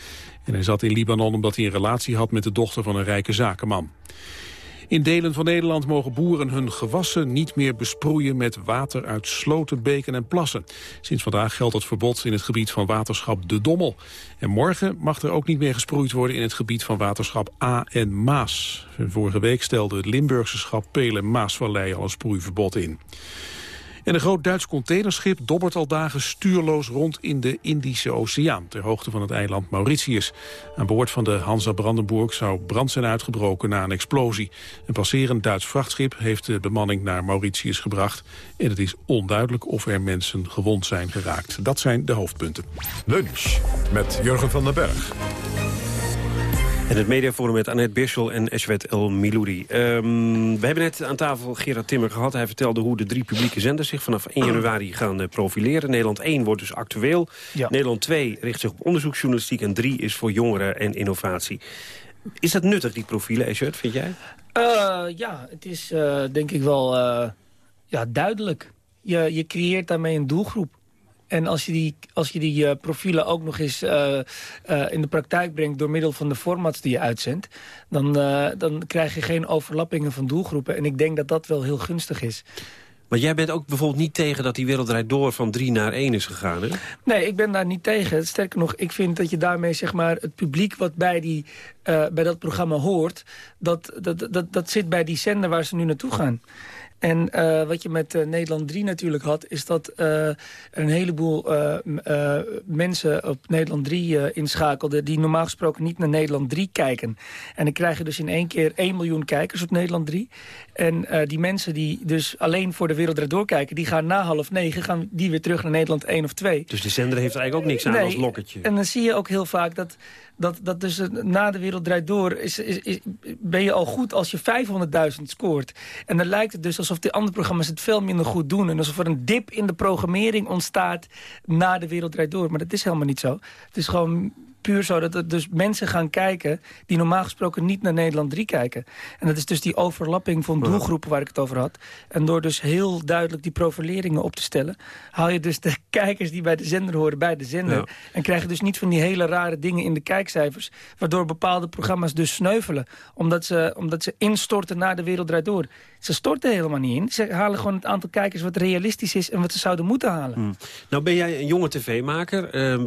En hij zat in Libanon omdat hij een relatie had met de dochter van een rijke zakenman. In delen van Nederland mogen boeren hun gewassen niet meer besproeien met water uit sloten, beken en plassen. Sinds vandaag geldt het verbod in het gebied van waterschap De Dommel. En morgen mag er ook niet meer gesproeid worden in het gebied van waterschap A en Maas. Vorige week stelde het Limburgse schap Pelen-Maasvallei al een sproeiverbod in. En een groot Duits containerschip dobbert al dagen stuurloos rond in de Indische Oceaan, ter hoogte van het eiland Mauritius. Aan boord van de Hansa Brandenburg zou brand zijn uitgebroken na een explosie. Een passerend Duits vrachtschip heeft de bemanning naar Mauritius gebracht. En het is onduidelijk of er mensen gewond zijn geraakt. Dat zijn de hoofdpunten. Lunch met Jurgen van den Berg. En het mediaforum met Annette Birschel en Eshwet El Miloudi. Ehm, we hebben net aan tafel Gerard Timmer gehad. Hij vertelde hoe de drie publieke zenders zich vanaf 1 januari gaan eh, profileren. Nederland 1 wordt dus actueel. Nederland 2 richt zich op onderzoeksjournalistiek. En 3 is voor jongeren en innovatie. Is dat nuttig, die profielen, Eshwet, vind jij? Uh, ja, het is uh, denk ik wel ja, duidelijk. Je, je creëert daarmee een doelgroep. En als je die, als je die uh, profielen ook nog eens uh, uh, in de praktijk brengt... door middel van de formats die je uitzendt... Dan, dan krijg je geen overlappingen van doelgroepen. En ik denk dat dat wel heel gunstig is. Maar jij bent ook bijvoorbeeld niet tegen dat die wereldrijd door van drie naar één is gegaan, hè? Nee, ik ben daar niet tegen. Sterker nog, ik vind dat je daarmee zeg maar, het publiek wat bij, die, bij dat programma hoort... Dat, dat, dat, dat zit bij die zender waar ze nu naartoe gaan. En uh, wat je met uh, Nederland 3 natuurlijk had... is dat uh, er een heleboel mensen op Nederland 3 inschakelden... die normaal gesproken niet naar Nederland 3 kijken. En dan krijg je dus in één keer 1 miljoen kijkers op Nederland 3. En die mensen die dus alleen voor de wereld doorkijken... die gaan na half negen gaan die weer terug naar Nederland 1 of 2. Dus de zender heeft er eigenlijk ook niks aan nee, als lokketje. En dan zie je ook heel vaak dat dat, dat dus na de wereld draait door... Is, is, is, ben je al goed als je 500.000 scoort. En dan lijkt het dus alsof de andere programma's het veel minder goed doen. En alsof er een dip in de programmering ontstaat na de wereld draait door. Maar dat is helemaal niet zo. Het is gewoon puur zo dat er dus mensen gaan kijken... die normaal gesproken niet naar Nederland 3 kijken. En dat is dus die overlapping van doelgroepen waar ik het over had. En door dus heel duidelijk die profileringen op te stellen... haal je dus de kijkers die bij de zender horen bij de zender. En krijg je dus niet van die hele rare dingen in de kijkcijfers... waardoor bepaalde programma's dus sneuvelen. Omdat ze, omdat ze instorten naar de wereld draait door. Ze storten helemaal niet in. Ze halen gewoon het aantal kijkers wat realistisch is... en wat ze zouden moeten halen. Hmm. Nou ben jij een jonge tv-maker. Uh,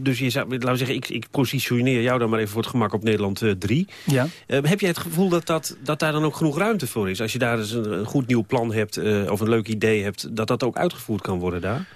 dus je zou, laten we zeggen, ik, ik, positioneer jou dan maar even voor het gemak op Nederland 3. Uh, ja. Uh, heb jij het gevoel dat, dat, dat daar dan ook genoeg ruimte voor is? Als je daar eens een, een goed nieuw plan hebt eh, of een leuk idee hebt... dat dat ook uitgevoerd kan worden daar?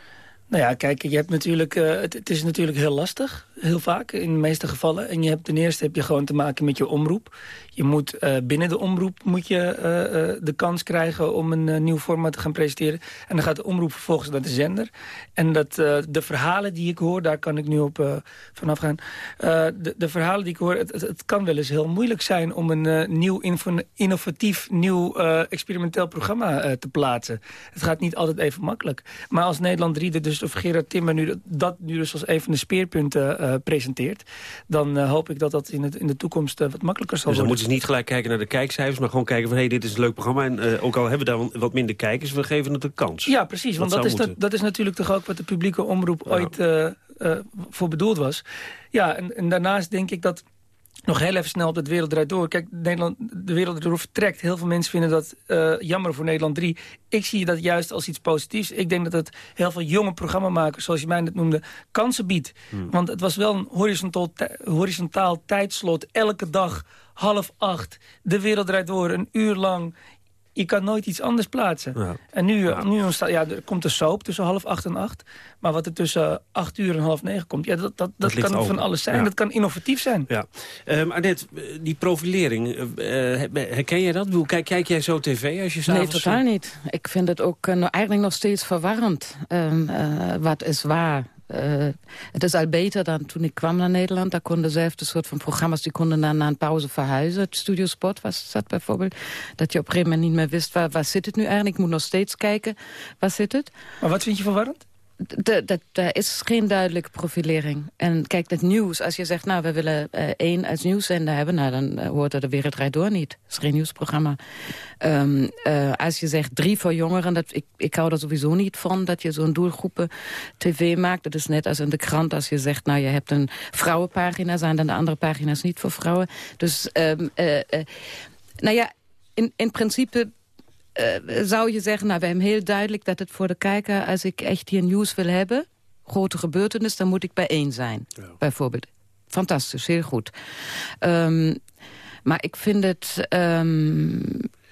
Nou ja, kijk, je hebt natuurlijk, uh, het, het, is natuurlijk heel lastig, heel vaak, in de meeste gevallen. En je hebt ten eerste heb je gewoon te maken met je omroep. Je moet uh, binnen de omroep moet je uh, de kans krijgen om een nieuw format te gaan presenteren. En dan gaat de omroep vervolgens naar de zender. En dat, de verhalen die ik hoor, daar kan ik nu op vanaf gaan. De, de, verhalen die ik hoor, het, het, kan wel eens heel moeilijk zijn om een nieuw innovatief, nieuw experimenteel programma te plaatsen. Het gaat niet altijd even makkelijk. Maar als Nederland 3 er dus of Gerard Timmer nu dat nu dus als een van de speerpunten uh, presenteert... dan uh, hoop ik dat dat in, het, in de toekomst uh, wat makkelijker zal dus worden. dan moeten ze niet gelijk kijken naar de kijkcijfers... maar gewoon kijken van, hé, hey, dit is een leuk programma... en ook al hebben we daar wat minder kijkers, we geven het een kans. Ja, precies, want dat is, dat, dat is natuurlijk toch ook wat de publieke omroep ooit voor bedoeld was. Ja, en, en daarnaast denk ik dat nog heel even snel op het Wereld Draait Door. Kijk, Nederland, de Wereld Door vertrekt. Heel veel mensen vinden dat uh, jammer voor Nederland 3. Ik zie dat juist als iets positiefs. Ik denk dat het heel veel jonge programmamakers, zoals je mij net noemde, kansen biedt. Hmm. Want het was wel een horizontaal, horizontaal tijdslot. Elke dag half acht. De Wereld Draait Door. Een uur lang je kan nooit iets anders plaatsen. Ja. En nu, ja. nu ontstaat, ja, er komt een soap tussen half acht en acht. Maar wat er tussen acht uur en half negen komt... Ja, dat, dat, dat, dat kan van alles zijn. Ja. Dat kan innovatief zijn. Ja. Um, die profilering, uh, herken jij dat? Kijk, kijk jij zo tv als je s'avonds... Nee, totaal niet. Ik vind het ook uh, eigenlijk nog steeds verwarrend. Um, wat is waar? Uh, het is al beter dan toen ik kwam naar Nederland. Daar konden dezelfde soort van programma's... die konden dan na een pauze verhuizen. Het Studio Sport was dat bijvoorbeeld. Dat je op een gegeven moment niet meer wist... waar, waar zit het nu eigenlijk? Ik moet nog steeds kijken. Waar zit het? Maar wat vind je verwarrend? Er is geen duidelijke profilering. En kijk, het nieuws, als je zegt, nou, we willen uh, één als nieuwszender hebben... nou, dan uh, hoort er de wereld draait door niet. Het is geen nieuwsprogramma. Um, uh, als je zegt drie voor jongeren, dat, ik, ik hou er sowieso niet van... dat je zo'n doelgroepen tv maakt. Dat is net als in de krant, als je zegt... nou, je hebt een vrouwenpagina, zijn dan de andere pagina's niet voor vrouwen. Dus, um, nou ja, in, in principe zou je zeggen, nou, we hebben heel duidelijk dat het voor de kijker... als ik echt hier nieuws wil hebben, grote gebeurtenis... dan moet ik bij één zijn, ja. bijvoorbeeld. Fantastisch, heel goed. Um, maar ik vind het... Um,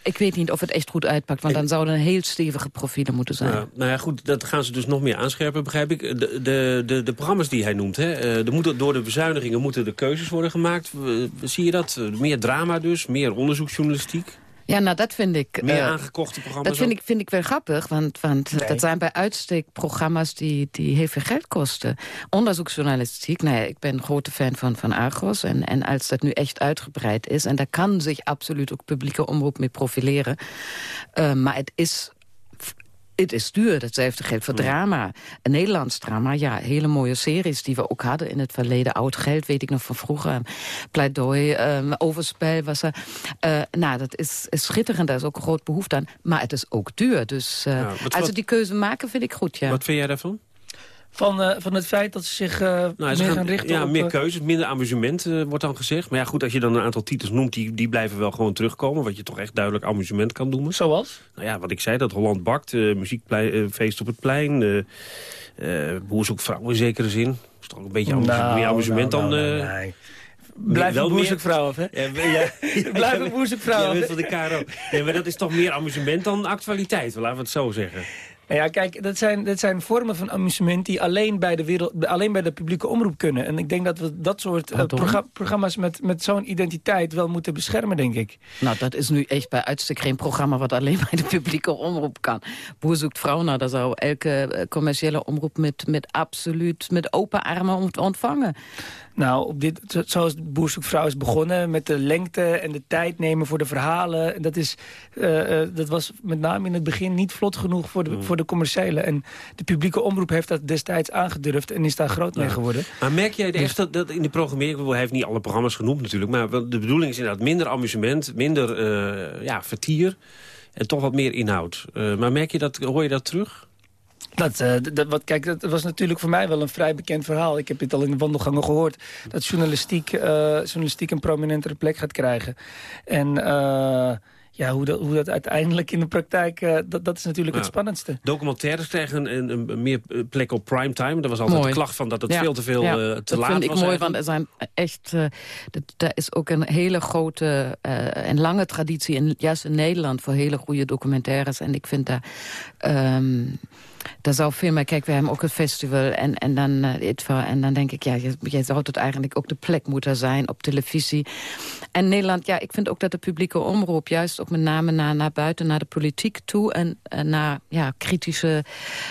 ik weet niet of het echt goed uitpakt, want dan zouden heel stevige profielen moeten zijn. Ja, nou ja, goed, dat gaan ze dus nog meer aanscherpen, begrijp ik. De, de, de, de programma's die hij noemt, hè, er moeten, door de bezuinigingen moeten de keuzes worden gemaakt. Zie je dat? Meer drama dus, meer onderzoeksjournalistiek? Ja, nou dat vind ik... Meer eh, aangekochte programma's Dat vind ook? ik, vind ik wel grappig, want, want Nee. dat zijn bij uitstek programma's die, die heel veel geld kosten. Onderzoeksjournalistiek, nou ja, ik ben een grote fan van, van Argos. En, en als dat nu echt uitgebreid is, en daar kan zich absoluut ook publieke omroep mee profileren. eh, maar het is het is duur, datzelfde geldt voor drama. Een Nederlands drama, ja, hele mooie series die we ook hadden in het verleden. Oud Geld, weet ik nog van vroeger. Pleidooi, um, Overspel was er. Uh, nou, dat is, is schitterend, daar is ook een groot behoefte aan. Maar het is ook duur, dus uh, Ja, wat- die keuze maken, vind ik goed, ja. Wat vind jij daarvan? Van, eh, van het feit dat ze zich eh, Nou, meer ze gaan richten ja, op... meer eh, keuzes, minder amusement wordt dan gezegd. Maar ja, goed, als je dan een aantal titels noemt, die, die blijven wel gewoon terugkomen. Wat je toch echt duidelijk amusement kan noemen. Zoals? Nou ja, wat ik zei, dat Holland bakt, muziekfeest op het plein. Boer zoekt vrouw in zekere zin. Dat is toch een beetje amusement, Nou, meer amusement nou, dan... nou, eh, nee. Blijf wel een boerzoekvrouw af, hè? Ja, ja, Blijf een boerzoekvrouw Jij af, hè? van de KRO. Nee, maar dat is toch meer amusement dan actualiteit, laten we het zo zeggen. Nou ja, kijk, dat zijn, dat zijn vormen van amusement die alleen bij, de wereld, alleen bij de publieke omroep kunnen. En ik denk dat we dat soort eh, proga- programma's met, met zo'n identiteit wel moeten beschermen, denk ik. Nou, dat is nu echt bij uitstek geen programma... wat alleen bij de publieke omroep kan. Boer zoekt vrouw, nou, daar zou elke eh, commerciële omroep... met, met absoluut met open armen ont- ontvangen. Nou, op dit, zo- zoals Boer zoekt vrouw is begonnen... met de lengte en de tijd nemen voor de verhalen. En Dat, is, eh, eh, dat was met name in het begin niet vlot genoeg voor de, Hmm. voor de commerciële. En de publieke omroep heeft dat destijds aangedurfd... en is daar groot mee geworden. Maar merk jij Dus- echt dat, dat in de programmering... Hij heeft niet alle programma's genoemd natuurlijk... maar de bedoeling is inderdaad minder amusement, minder eh, ja, vertier... en toch wat meer inhoud. Maar merk je dat, hoor je dat terug? Dat, eh, dat, wat, kijk, dat was natuurlijk voor mij wel een vrij bekend verhaal. Ik heb dit al in de wandelgangen gehoord. Dat journalistiek, eh, journalistiek een prominentere plek gaat krijgen. En eh, ja, hoe, dat, hoe dat uiteindelijk in de praktijk... eh, dat, dat is natuurlijk het spannendste. Documentaires krijgen een, een, een meer plek op primetime. Dat was altijd Mooi. de klacht van dat het Ja, veel te veel ja. eh, te dat laat vind ik was mooi, eigenlijk. want er zijn echt... dat, daar is ook een hele grote eh, en lange traditie... In, juist in Nederland voor hele goede documentaires. En ik vind daar... ehm, daar zou veel meer... Kijk, we hebben ook het festival en, en dan eh, ITVA. En dan denk ik, ja, je, je zou het eigenlijk ook de plek moeten zijn op televisie. En Nederland, ja, ik vind ook dat de publieke omroep... juist ook met name naar, naar buiten, naar de politiek toe... en, naar ja, kritische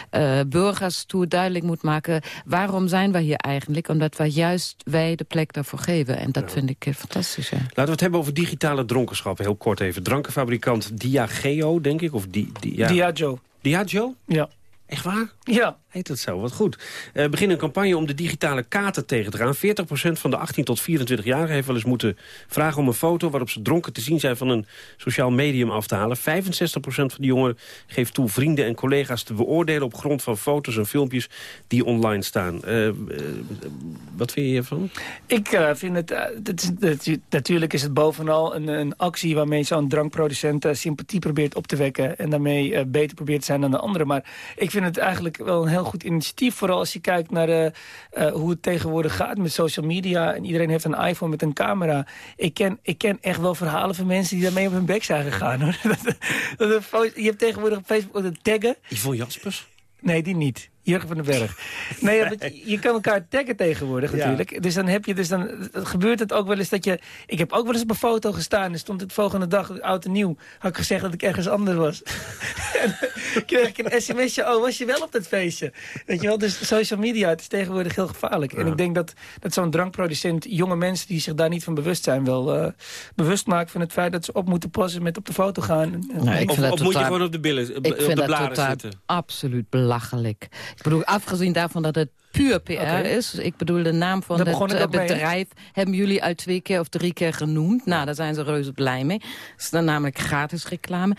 eh, burgers toe duidelijk moet maken... waarom zijn wij hier eigenlijk? Omdat wij juist wij de plek daarvoor geven. En dat vind ik eh, fantastisch, ja. Laten we het hebben over digitale dronkenschap. Heel kort even. Drankenfabrikant Diageo, denk ik. Of di, di, ja. Diageo. Diageo? Ja. Echt waar? Ja. Heet dat zo? Wat goed. Eh begin een campagne om de digitale kater tegen te gaan. 40% van de 18 tot 24-jarigen heeft wel eens moeten vragen om een foto... waarop ze dronken te zien zijn van een sociaal medium af te halen. 65% van de jongeren geeft toe vrienden en collega's te beoordelen... op grond van foto's en filmpjes die online staan. Eh, eh, wat vind je hiervan? Ik vind het, natuurlijk is het bovenal een, een actie waarmee zo'n drankproducent sympathie probeert op te wekken. En daarmee beter probeert te zijn dan de anderen. Maar ik vind het eigenlijk wel een heel goed initiatief. Vooral als je kijkt naar de, eh, hoe het tegenwoordig gaat met social media. En iedereen heeft een iPhone met een camera. Ik ken, ik ken echt wel verhalen van mensen die daarmee op hun bek zijn gegaan. Hoor. Dat- dat je hebt tegenwoordig op Facebook ook de taggen. Yvonne Jaspers? Nee, die niet. Jurgen van den Berg. Nee, je- kan elkaar taggen tegenwoordig Ja. natuurlijk. Dus dan heb je, dus dan gebeurt het ook wel eens dat je... Ik heb ook wel eens op een foto gestaan en stond het volgende dag, oud en nieuw, had ik gezegd dat ik ergens anders was. en dan kreeg ik een sms'je, oh, was je wel op dat feestje? Weet je wel, dus social media, het is tegenwoordig heel gevaarlijk. En ik denk dat, dat zo'n drankproducent jonge mensen die zich daar niet van bewust zijn, wel eh, bewust maakt van het feit dat ze op moeten passen met op de foto gaan. En- en- Nee, ik Of, vind dat of moet je gewoon op de, billen, op, Ik op vind de dat blaren totaal zitten? absoluut belachelijk. Ik bedoel, afgezien daarvan dat het puur PR is. Ik bedoel, de naam van Daar het eh, mee, hè? bedrijf hebben jullie al twee keer of drie keer genoemd. Nou, daar zijn ze reuze blij mee. Dat is dan namelijk gratis reclame.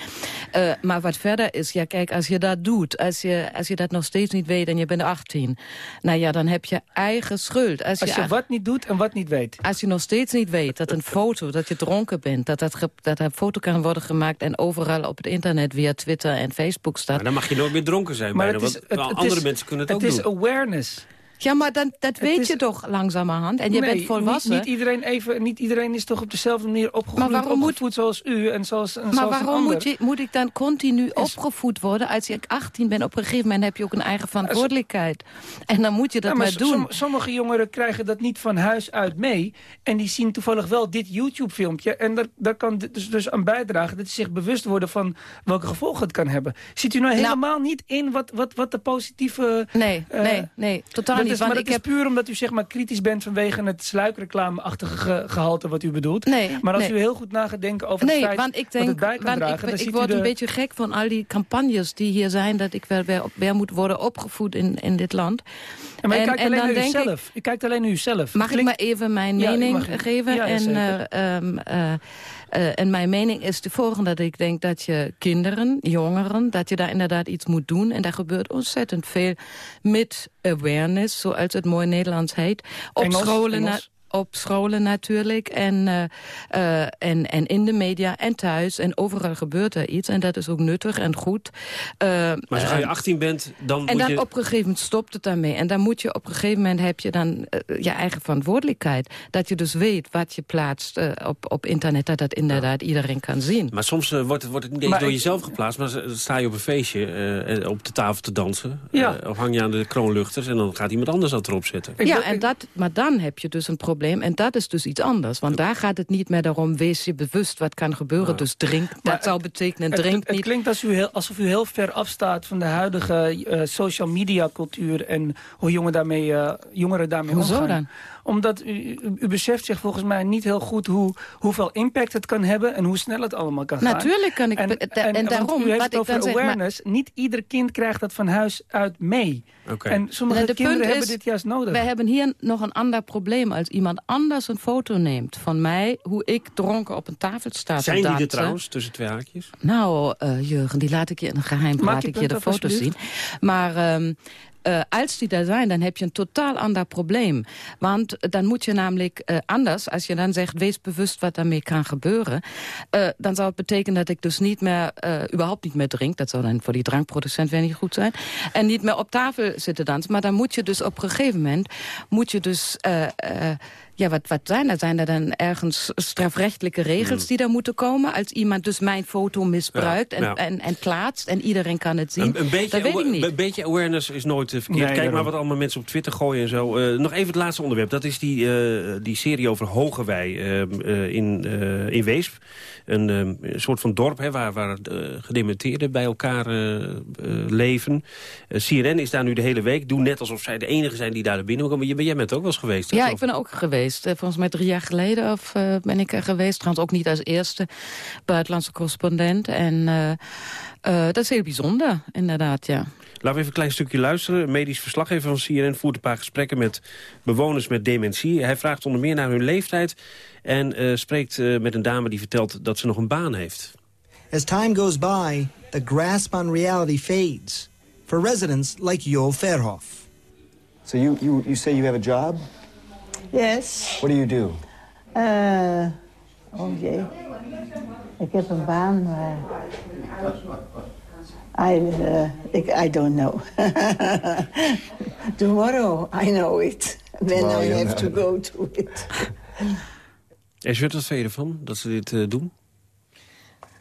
Eh, maar wat verder is, ja kijk, als je dat doet, als je, als je dat nog steeds niet weet en je bent 18, nou ja, dan heb je eigen schuld. Als, Als je wat niet doet en wat niet weet. als je nog steeds niet weet dat een foto, dat je dronken bent... dat, dat, dat een foto kan worden gemaakt en overal op het internet... via Twitter en Facebook staat. Maar dan mag je nooit meer dronken zijn Maar bijna, het is, want het, het andere is- mensen kunnen het, het ook is doen. awareness. Ja, maar dan, dat weet is- je toch langzamerhand. En je Nee, bent volwassen. Niet, niet, iedereen even, niet iedereen is toch op dezelfde manier opgegroeid, Maar waarom moet- opgevoed zoals u en zoals, en Maar zoals een waarom moet, je, moet ik dan continu opgevoed worden? Als ik 18 ben, op een gegeven moment heb je ook een eigen verantwoordelijkheid. En dan moet je dat Ja, maar, maar doen. som- sommige jongeren krijgen dat niet van huis uit mee. En die zien toevallig wel dit YouTube-filmpje. En daar, daar kan dus, dus aan bijdragen dat ze zich bewust worden van welke gevolgen het kan hebben. Ziet u nou helemaal niet in wat, wat, wat de positieve... Nee, eh, nee, nee, totaal niet. Is, maar dat is puur omdat u zeg maar kritisch bent vanwege het sluikreclameachtige ge- gehalte wat u bedoelt. Nee, maar als nee. u heel goed na gaat denken over het Nee, feit want ik wat het denk, bij kan want dragen, ik, ik u word de- een beetje gek van al die campagnes die hier zijn... dat ik wel weer, weer moet worden opgevoed in, in dit land. Ja, maar u En- kijkt en alleen dan naar denk ik- uzelf. U kijkt alleen naar uzelf. Mag ik maar even mijn u mening geven? Ja, en, eh, ehm, eh, en mijn mening is de volgende. Dat ik denk dat je kinderen, jongeren, dat je daar inderdaad iets moet doen. En daar gebeurt ontzettend veel met awareness, zoals het mooi Nederlands heet. Op Engels, scholen... Engels. Op scholen natuurlijk en, eh, eh, en, en in de media en thuis. En overal gebeurt er iets en dat is ook nuttig en goed. Eh, Maar zodra je eh, 18 bent, dan en moet dan je... op een gegeven moment stopt het daarmee. En dan moet je op een gegeven moment heb je dan je eigen verantwoordelijkheid. Dat je dus weet wat je plaatst op, op internet, dat dat inderdaad iedereen kan zien. Maar soms wordt, het, wordt het niet eens Maar door ik- jezelf geplaatst... maar sta je op een feestje eh, op de tafel te dansen... Ja. of hang je aan de kroonluchters... en dan gaat iemand anders dat erop zetten. ja, en dat, maar dan heb je dus een probleem. En dat is dus iets anders. Want daar gaat het niet meer daarom, wees je bewust wat kan gebeuren. Dus drink, dat zou betekenen drink het, het niet. klinkt als u heel, alsof u heel ver afstaat van de huidige eh, social media cultuur en hoe jongen daarmee, eh, jongeren daarmee Hoezo omgaan. dan? Omdat u, u, u beseft zich volgens mij niet heel goed hoe, hoeveel impact het kan hebben en hoe snel het allemaal kan gaan. Natuurlijk kan ik- En, da- en want daarom, u heeft wat het ik over dan zeg, maar- awareness. Niet ieder kind krijgt dat van huis uit mee. Oké. En sommige de kinderen punt hebben is, dit juist nodig. Wij hebben hier nog een ander probleem. Als iemand anders een foto neemt van mij... hoe ik dronken op een tafel sta te Zijn die er trouwens, tussen twee haakjes? Nou, eh, Jurgen, die laat ik je in een geheim Maak laat je ik je de foto's zien. Maar ehm, eh, als die daar zijn, dan heb je een totaal ander probleem. Want dan moet je namelijk eh, anders, als je dan zegt... wees bewust wat daarmee kan gebeuren... eh, dan zou het betekenen dat ik dus niet meer, überhaupt niet meer drink. Dat zou dan voor die drankproducent weer niet goed zijn. En niet meer op tafel zitten dansen. Maar dan moet je dus op een gegeven moment... moet je dus... ja, wat, wat zijn er? Zijn er dan ergens strafrechtelijke regels die daar moeten komen? Als iemand dus mijn foto misbruikt Hmm. Ja, en, ja. en, en plaatst en iedereen kan het zien? Een, een, beetje, dat weet ik niet. een beetje awareness is nooit eh, verkeerd. Nee, Kijk daarom. maar wat allemaal mensen op Twitter gooien en zo. Eh, nog even het laatste onderwerp. Dat is die, eh, die serie over Hogewij eh, eh, in, eh, in Weesp. Een eh, soort van dorp hè, waar, waar eh, gedementeerden bij elkaar eh, eh, leven. CNN is daar nu de hele week. Doe net alsof zij de enige zijn die daar naar binnen komen. Jij jij bent ook wel eens geweest. hè? Ja, ik ben ook geweest. Volgens mij drie jaar geleden of, ben ik er geweest. Trouwens ook niet als eerste buitenlandse correspondent. En dat is heel bijzonder, inderdaad, ja. Laten we even een klein stukje luisteren. Een medisch verslaggever van CNN voert een paar gesprekken met bewoners met dementie. Hij vraagt onder meer naar hun leeftijd en eh, spreekt eh, met een dame die vertelt dat ze nog een baan heeft. As time goes by, the grasp on reality fades for residents like Joel Verhoff. So you, you, you say you have a job? Yes. What do you do? Eh, oh jee. Ik heb een baan, maar... I, eh, ik, I don't know. Tomorrow I know it. Then Tomorrow I have to go to it. En wat vind je ervan, dat ze dit eh, doen?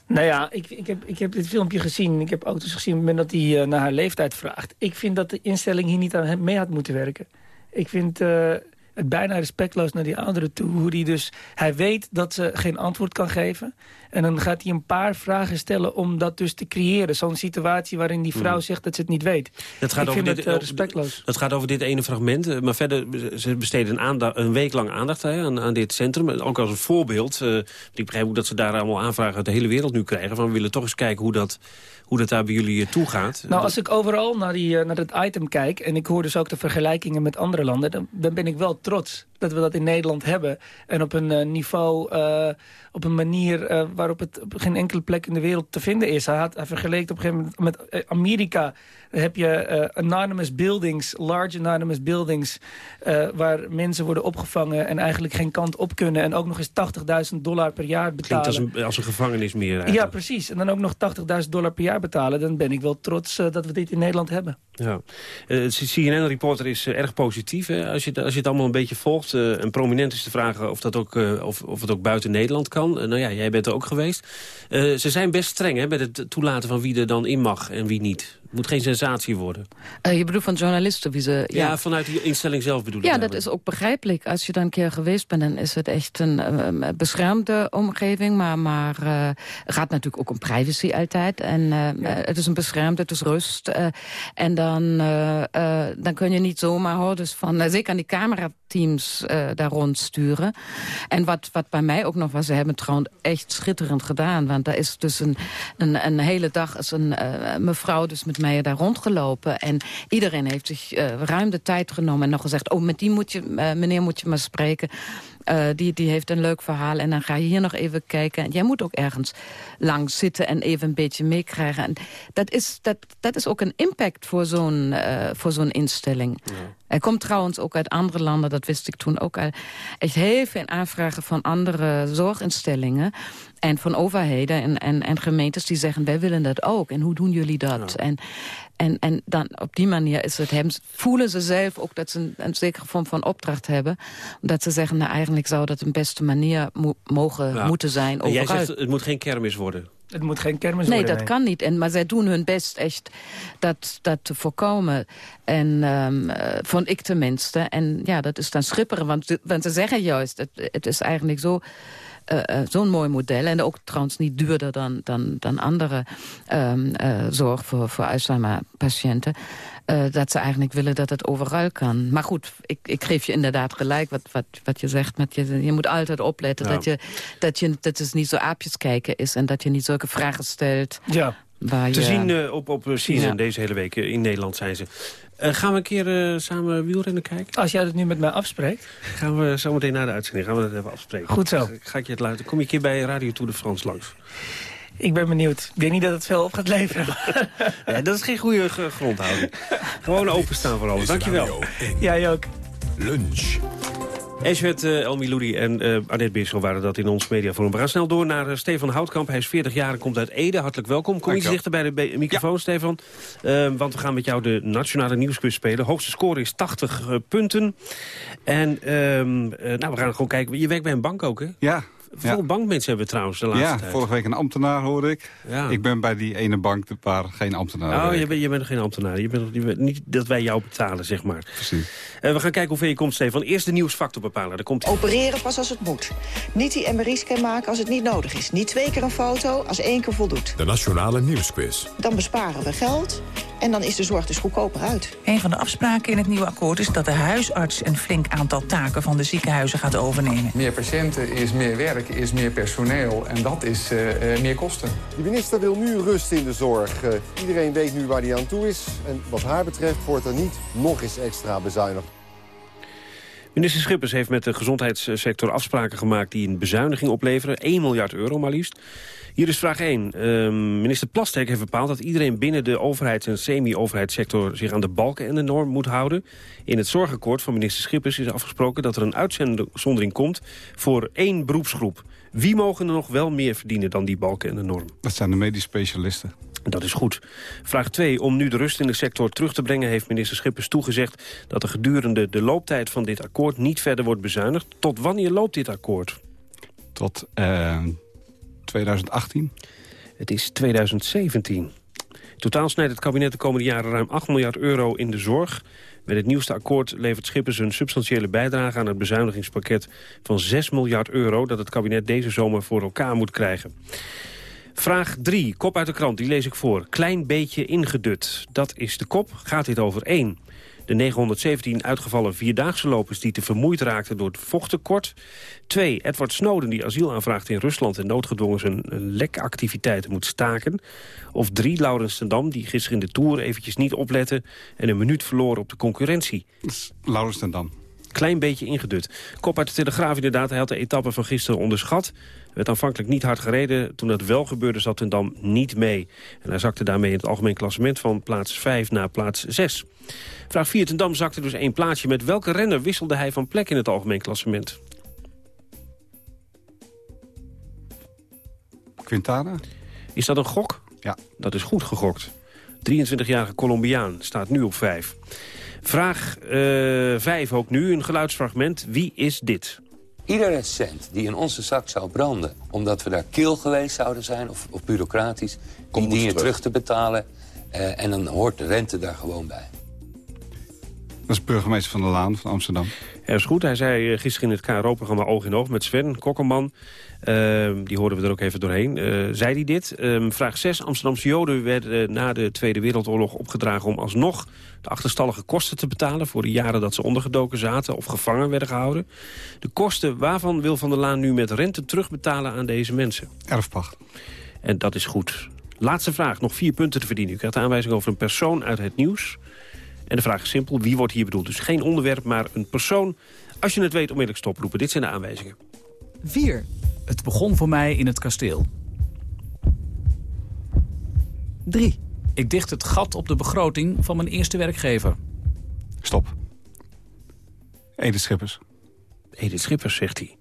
Nou ja, ik, ik, heb, ik heb dit filmpje gezien. Ik heb auto's gezien op het moment dat hij eh, naar haar leeftijd vraagt. Ik vind dat de instelling hier niet aan mee had moeten werken. Ik vind eh, het bijna respectloos naar die ouderen toe. Hoe die dus, hij weet dat ze geen antwoord kan geven. En dan gaat hij een paar vragen stellen om dat dus te creëren. Zo'n situatie waarin die vrouw Mhm. zegt dat ze het niet weet. Dat gaat ik over vind dit, het eh, over- respectloos. Dat gaat over dit ene fragment. eh, Maar verder, eh, ze besteden een, aandacht, een week lang aandacht hè, aan, aan dit centrum. Ook als een voorbeeld. eh, ik begrijp ook dat ze daar allemaal aanvragen uit de hele wereld nu krijgen. Van we willen toch eens kijken hoe dat, hoe dat daar bij jullie eh, toe gaat. Nou, als ik overal naar, die, eh, naar dat item kijk... en ik hoor dus ook de vergelijkingen met andere landen... dan, dan ben ik wel trots dat we dat in Nederland hebben. En op een eh, niveau, uh, op een manier uh, waarop het op geen enkele plek in de wereld te vinden is. Hij, had, hij vergeleek op een gegeven moment met Amerika. Heb je anonymous buildings, large anonymous buildings... waar mensen worden opgevangen en eigenlijk geen kant op kunnen. En ook nog eens 80.000 dollar per jaar betalen. Klinkt als een, als een gevangenis meer eigenlijk. Ja, precies. En dan ook nog 80.000 dollar per jaar betalen. Dan ben ik wel trots dat we dit in Nederland hebben. Ja. CNN-reporter is erg positief. Hè? Als, je, als je het allemaal een beetje volgt. Uh, en prominent is te vragen of, dat ook, of, of het ook buiten Nederland kan. nou ja, jij bent er ook geweest. ze zijn best streng hè, met het toelaten van wie er dan in mag en wie niet. Het moet geen sensatie worden. je bedoelt van journalisten? Wie ze, ja. ja vanuit die instelling zelf bedoel ik. Ja, dat is ook begrijpelijk. Als je dan een keer geweest bent, dan is het echt een beschermde omgeving. Maar, maar gaat natuurlijk ook om privacy altijd. En ja. het is een beschermde, het is rust. en dan, dan kun je niet zomaar hordes van... Uh, zeker aan die camerateams daar rondsturen. En wat, wat bij mij ook nog was... ze hebben het gewoon echt schitterend gedaan. Want daar is dus een, een, een hele dag... is een mevrouw dus met mij daar rondgelopen. En iedereen heeft zich ruim de tijd genomen... en nog gezegd, oh, met die moet je, meneer moet je maar spreken... Uh, die, die heeft een leuk verhaal en dan ga je hier nog even kijken. Jij moet ook ergens lang zitten en even een beetje meekrijgen. En dat is, dat, dat is ook een impact voor zo'n voor zo'n instelling. Ja. Hij komt trouwens ook uit andere landen, dat wist ik toen ook al. Echt heel veel aanvragen van andere zorginstellingen en van overheden en, en, en gemeentes die zeggen... wij willen dat ook en hoe doen jullie dat? En, en, en dan op die manier is het hem, voelen ze zelf ook dat ze een, een zekere vorm van opdracht hebben. Omdat ze zeggen, nou eigenlijk zou dat een beste manier mo mogen moeten zijn. En jij zegt, het moet geen kermis worden. Het moet geen kermis nee, worden. Nee, dat kan niet. En, maar zij doen hun best echt dat, dat te voorkomen. En um, uh, vond ik tenminste. En ja, dat is dan schipperen. Want, want ze zeggen juist, het, het is eigenlijk zo... Uh, uh, zo'n mooi model. En ook trouwens niet duurder dan, dan, dan andere um, uh, zorg voor, voor Alzheimer-patiënten. dat ze eigenlijk willen dat het overal kan. Maar goed, ik, ik geef je inderdaad gelijk wat, wat, wat je zegt. Met je, je moet altijd opletten Ja. dat, je, dat, je, dat het niet zo aapjes kijken is... en dat je niet zulke vragen stelt. Ja. Waar Te je, zien eh, op, op CNN Ja. deze hele week. eh, in Nederland zijn ze. Eh, gaan we een keer eh, samen wielrennen kijken? Als jij dat nu met mij afspreekt. Gaan we zo meteen na de uitzending gaan we dat even afspreken. Goed zo. Ga, ga ik je het luiden. Kom je een keer bij Radio Tour de France langs. Ik ben benieuwd. Ik denk niet dat het veel op gaat leveren. Ja, dat is geen goede grondhouding. Gewoon openstaan voor alles. Dankjewel. Jij ook. Lunch. Eswet uh, El Miloudi en eh Annette Bissel waren dat in ons mediaforum. We gaan snel door naar eh, Stefan Houtkamp. Hij is 40 jaar en komt uit Ede. Hartelijk welkom. Kom iets dichter bij de microfoon, Stefan. Eh, want we gaan met jou de Nationale Nieuwsquiz spelen. Hoogste score is 80 eh, punten. En ehm, eh, nou, we gaan gewoon kijken. Je werkt bij een bank ook, hè? Ja. Veel ja. bankmensen hebben we trouwens de laatste Ja, tijd. vorige week een ambtenaar hoorde ik. Ja. Ik ben bij die ene bank waar geen ambtenaar Oh, je bent, je bent nog geen ambtenaar. Je bent, je bent niet dat wij jou betalen, zeg maar. Precies. Eh, we gaan kijken hoe ver je komt, Stefan. Eerst de nieuwsfactor bepalen. Daar komt Opereren pas als het moet. Niet die MRI-scan maken als het niet nodig is. Niet twee keer een foto als één keer voldoet. De Nationale Nieuwsquiz. Dan besparen we geld en dan is de zorg dus goedkoper uit. Een van de afspraken in het nieuwe akkoord is dat de huisarts een flink aantal taken van de ziekenhuizen gaat overnemen. Meer patiënten is meer werk, is meer personeel en dat is eh, eh, meer kosten. De minister wil nu rust in de zorg. Eh, iedereen weet nu waar hij aan toe is. En wat haar betreft wordt er niet nog eens extra bezuinigd. Minister Schippers heeft met de gezondheidssector afspraken gemaakt... die een bezuiniging opleveren. 1 miljard euro maar liefst. Hier is vraag 1. Ehm, minister Plasterk heeft bepaald dat iedereen binnen de overheids- en semi-overheidssector... zich aan de balken en de norm moet houden. In het zorgakkoord van minister Schippers is afgesproken... dat er een uitzondering komt voor één beroepsgroep. Wie mogen er nog wel meer verdienen dan die balken en de norm? Dat zijn de medisch specialisten. Dat is goed. Vraag 2. Om nu de rust in de sector terug te brengen... heeft minister Schippers toegezegd dat er gedurende de looptijd van dit akkoord... niet verder wordt bezuinigd. Tot wanneer loopt dit akkoord? Tot eh, 2018. Het is 2017. Totaal snijdt het kabinet de komende jaren ruim 8 miljard euro in de zorg. Met het nieuwste akkoord levert Schippers een substantiële bijdrage aan het bezuinigingspakket van 6 miljard euro... dat het kabinet deze zomer voor elkaar moet krijgen. Vraag 3, kop uit de krant, die lees ik voor. Klein beetje ingedut. Dat is de kop. Gaat dit over 1? De 917 uitgevallen vierdaagse lopers die te vermoeid raakten door het vochttekort. 2. Edward Snowden die asiel aanvraagt in Rusland en noodgedwongen zijn lekactiviteiten moet staken. Of 3. Laurens ten Dam die gisteren in de Tour eventjes niet oplette en een minuut verloren op de concurrentie. Laurens ten Dam. Klein beetje ingedut. Kop uit de Telegraaf inderdaad. Hij had de etappe van gisteren onderschat. Werd aanvankelijk niet hard gereden. Toen dat wel gebeurde zat hij dan niet mee. En hij zakte daarmee in het algemeen klassement van plaats 5 naar plaats 6. Vraag 4. Ten Dam zakte dus één plaatsje. Met welke renner wisselde hij van plek in het algemeen klassement? Quintana? Is dat een gok? Ja. Dat is goed gegokt. 23-jarige Colombiaan staat nu op 5. Vraag 5 ook nu, een geluidsfragment. Wie is dit? Iedere cent die in onze zak zou branden... omdat we daar kil geweest zouden zijn of, of bureaucratisch... die dien je terug. te betalen. eh, en dan hoort de rente daar gewoon bij. Dat is burgemeester van der Laan van Amsterdam. Ja, is goed. Hij zei eh, gisteren in het KRO-programma Oog in Oog met Sven Kokkerman. Ehm, die hoorden we er ook even doorheen. Eh, zei hij dit? Ehm, vraag 6. Amsterdamse Joden werden eh, na de Tweede Wereldoorlog opgedragen... om alsnog de achterstallige kosten te betalen... voor de jaren dat ze ondergedoken zaten of gevangen werden gehouden. De kosten waarvan wil Van der Laan nu met rente terugbetalen aan deze mensen? Erfpacht. En dat is goed. Laatste vraag. Nog vier punten te verdienen. U krijgt de aanwijzing over een persoon uit het nieuws... En de vraag is simpel, wie wordt hier bedoeld? Dus geen onderwerp, maar een persoon. Als je het weet, onmiddellijk stoproepen. Dit zijn de aanwijzingen. 4. Het begon voor mij in het kasteel. 3. Ik dicht het gat op de begroting van mijn eerste werkgever. Stop. Edith Schippers. Edith Schippers, zegt hij.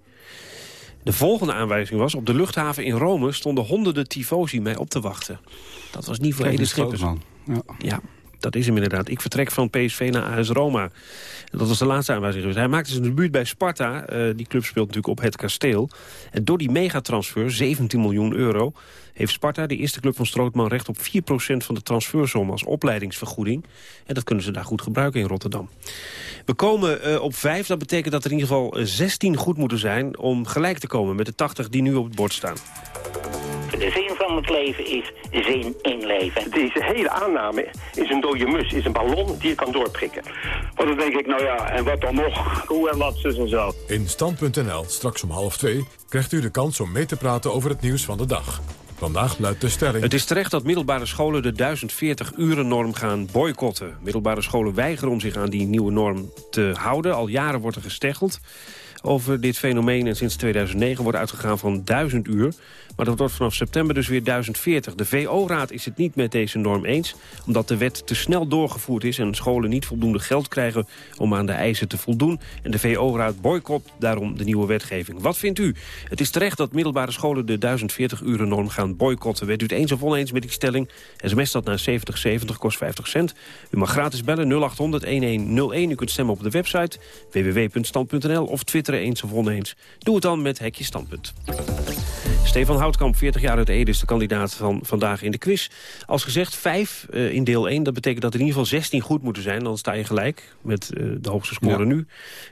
De volgende aanwijzing was... op de luchthaven in Rome stonden honderden tifosi mij op te wachten. Dat was niet voor Edith Schippers. man. Ja. Ja, dat is hem inderdaad. Ik vertrek van PSV naar AS Roma. Dat was de laatste aanwijzing. Hij maakte zijn debuut bij Sparta. Eh, die club speelt natuurlijk op het kasteel. En door die megatransfer, 17 miljoen euro... heeft Sparta, de eerste club van Strootman... recht op 4% van de transfersom als opleidingsvergoeding. En dat kunnen ze daar goed gebruiken in Rotterdam. We komen eh, op 5. Dat betekent dat er in ieder geval eh, 16 goed moeten zijn... om gelijk te komen met de 80 die nu op het bord staan. Leven is zin in leven. Deze hele aanname is een dode mus, is een ballon die je kan doorprikken. Maar dan denk ik, nou ja, en wat dan nog? Hoe en wat, zus en zo. In Stand.nl, straks om half twee, krijgt u de kans om mee te praten over het nieuws van de dag. Vandaag luidt de stelling... Het is terecht dat middelbare scholen de 1040-uren-norm gaan boycotten. Middelbare scholen weigeren om zich aan die nieuwe norm te houden. Al jaren wordt er gesteggeld over dit fenomeen. En sinds 2009 wordt uitgegaan van 1000 uur. Maar dat wordt vanaf september dus weer 1040. De VO-raad is het niet met deze norm eens. Omdat de wet te snel doorgevoerd is en scholen niet voldoende geld krijgen om aan de eisen te voldoen. En de VO-raad boycott daarom de nieuwe wetgeving. Wat vindt u? Het is terecht dat middelbare scholen de 1040-uren-norm gaan boycotten. Werd u het eens of oneens met die stelling? SMS dat naar 7070 kost 50 cent. U mag gratis bellen 0800-1101. U kunt stemmen op de website www.stand.nl of twitteren eens of oneens. Doe het dan met Hekje Standpunt. Stefan Houtkamp, 40 jaar uit Ede, is de kandidaat van vandaag in de quiz. Als gezegd, 5 uh, in deel 1. Dat betekent dat er in ieder geval 16 goed moeten zijn. Dan sta je gelijk met uh, de hoogste score Ja. nu,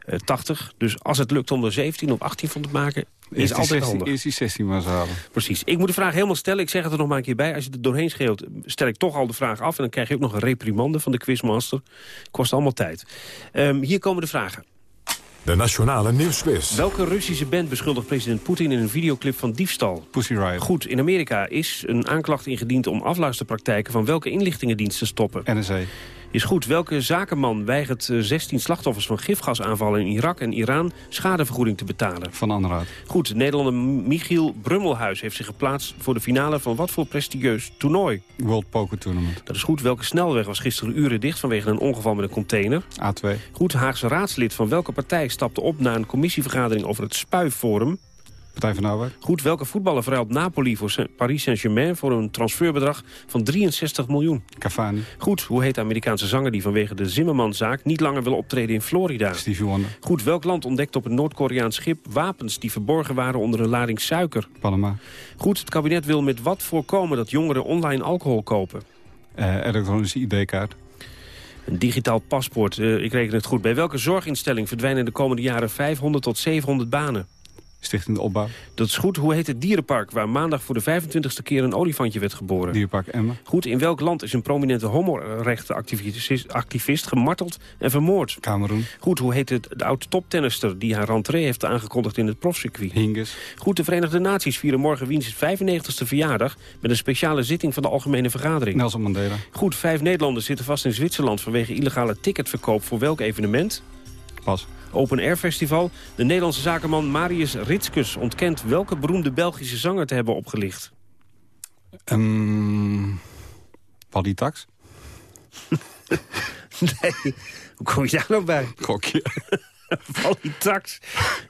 uh, 80. Dus als het lukt om er 17 of 18 van te maken, is die altijd 16 handig. Eerst die 16 maar halen. Precies. Ik moet de vraag helemaal stellen. Ik zeg het er nog maar een keer bij. Als je er doorheen schreeuwt, stel ik toch al de vraag af. En dan krijg je ook nog een reprimande van de quizmaster. Kost allemaal tijd. Um, hier komen de vragen. De Nationale Nieuwsquiz. Welke Russische band beschuldigt president Poetin in een videoclip van diefstal? Pussy Riot. Goed, in Amerika is een aanklacht ingediend om afluisterpraktijken van welke inlichtingendienst te stoppen? NSA. Is goed, welke zakenman weigert eh, 16 slachtoffers van gifgasaanvallen in Irak en Iran schadevergoeding te betalen? Van Anraad. Goed, de Nederlander Michiel Brummelhuis heeft zich geplaatst voor de finale van wat voor prestigieus toernooi? World Poker Tournament. Dat is goed, welke snelweg was gisteren uren dicht vanwege een ongeval met een container? A2. Goed, Haagse raadslid van welke partij stapte op na een commissievergadering over het Spuiforum? Partij van Arbeid. Goed, welke voetballer verhuilt Napoli voor Saint- Paris Saint-Germain... voor een transferbedrag van 63 miljoen? Cavani. Goed, hoe heet de Amerikaanse zanger die vanwege de Zimmermanzaak... niet langer wil optreden in Florida? Stevie Wonder. Goed, welk land ontdekt op een Noord-Koreaans schip wapens... die verborgen waren onder een lading suiker? Panama. Goed, het kabinet wil met wat voorkomen dat jongeren online alcohol kopen? Eh, elektronische ID-kaart. Een digitaal paspoort, eh, ik reken het goed. Bij welke zorginstelling verdwijnen de komende jaren 500 tot 700 banen? Stichting de Opbouw. Dat is goed. Hoe heet het dierenpark waar maandag voor de 25ste keer een olifantje werd geboren? Dierpark Emmen. Goed, in welk land is een prominente homorechtenactivist activist gemarteld en vermoord? Cameroen. Goed, hoe heet het de oud-toptennister die haar rentree heeft aangekondigd in het profcircuit? Hingis. Goed, de Verenigde Naties vieren morgen Wiens 95ste verjaardag... met een speciale zitting van de Algemene Vergadering. Nelson Mandela. Goed, vijf Nederlanders zitten vast in Zwitserland... vanwege illegale ticketverkoop voor welk evenement? Pas. Open Air Festival. De Nederlandse zakenman Marius Ritskus ontkent welke beroemde Belgische zanger te hebben opgelicht. Um, Paddy Tax? nee, hoe kom je daar nou bij? Gokje. Paddy Tax,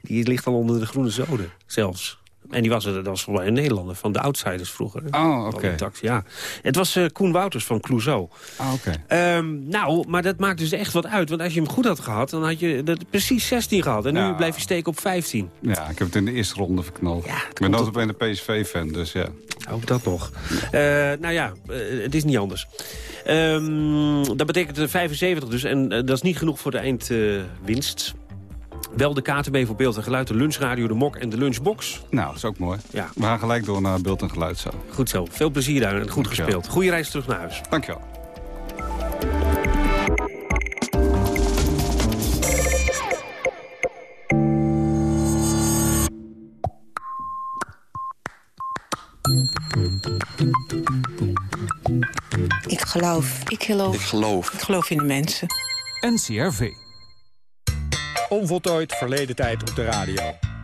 die ligt al onder de groene zoden zelfs. En die was, dat was volgens mij een Nederlander, van de Outsiders vroeger. Oh, oké. Okay. Ja. Het was uh, Koen Wouters van Clouseau. Ah, oké. Okay. Um, nou, maar dat maakt dus echt wat uit. Want als je hem goed had gehad, dan had je dat precies 16 gehad. En nu blijf je steken op 15. Ja, ik heb het in de eerste ronde verknald. Ja, ik ben altijd bij de PSV-fan, dus ja. Ook dat nog. Uh, nou ja, uh, het is niet anders. Um, dat betekent 75 dus. En dat is niet genoeg voor de eindwinst. Wel de KTB voor beeld en geluid, de lunchradio, de mok en de lunchbox. Nou, dat is ook mooi. Ja. We gaan gelijk door naar beeld en geluid zo. Goed zo. Veel plezier daar en goed Dankjewel. gespeeld. Goeie reis terug naar huis. Dankjewel. Ik geloof. Ik geloof. Ik geloof. Ik geloof in de mensen. NCRV. Onvoltooid verleden tijd op de radio.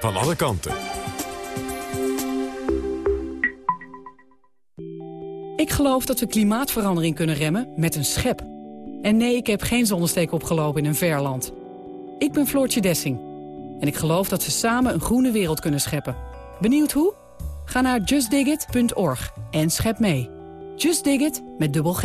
van alle kanten. Ik geloof dat we klimaatverandering kunnen remmen met een schep. En nee, ik heb geen zonnesteek opgelopen in een ver land. Ik ben Floortje Dessing. En ik geloof dat we samen een groene wereld kunnen scheppen. Benieuwd hoe? Ga naar justdigit.org en schep mee. Just Dig It met dubbel G.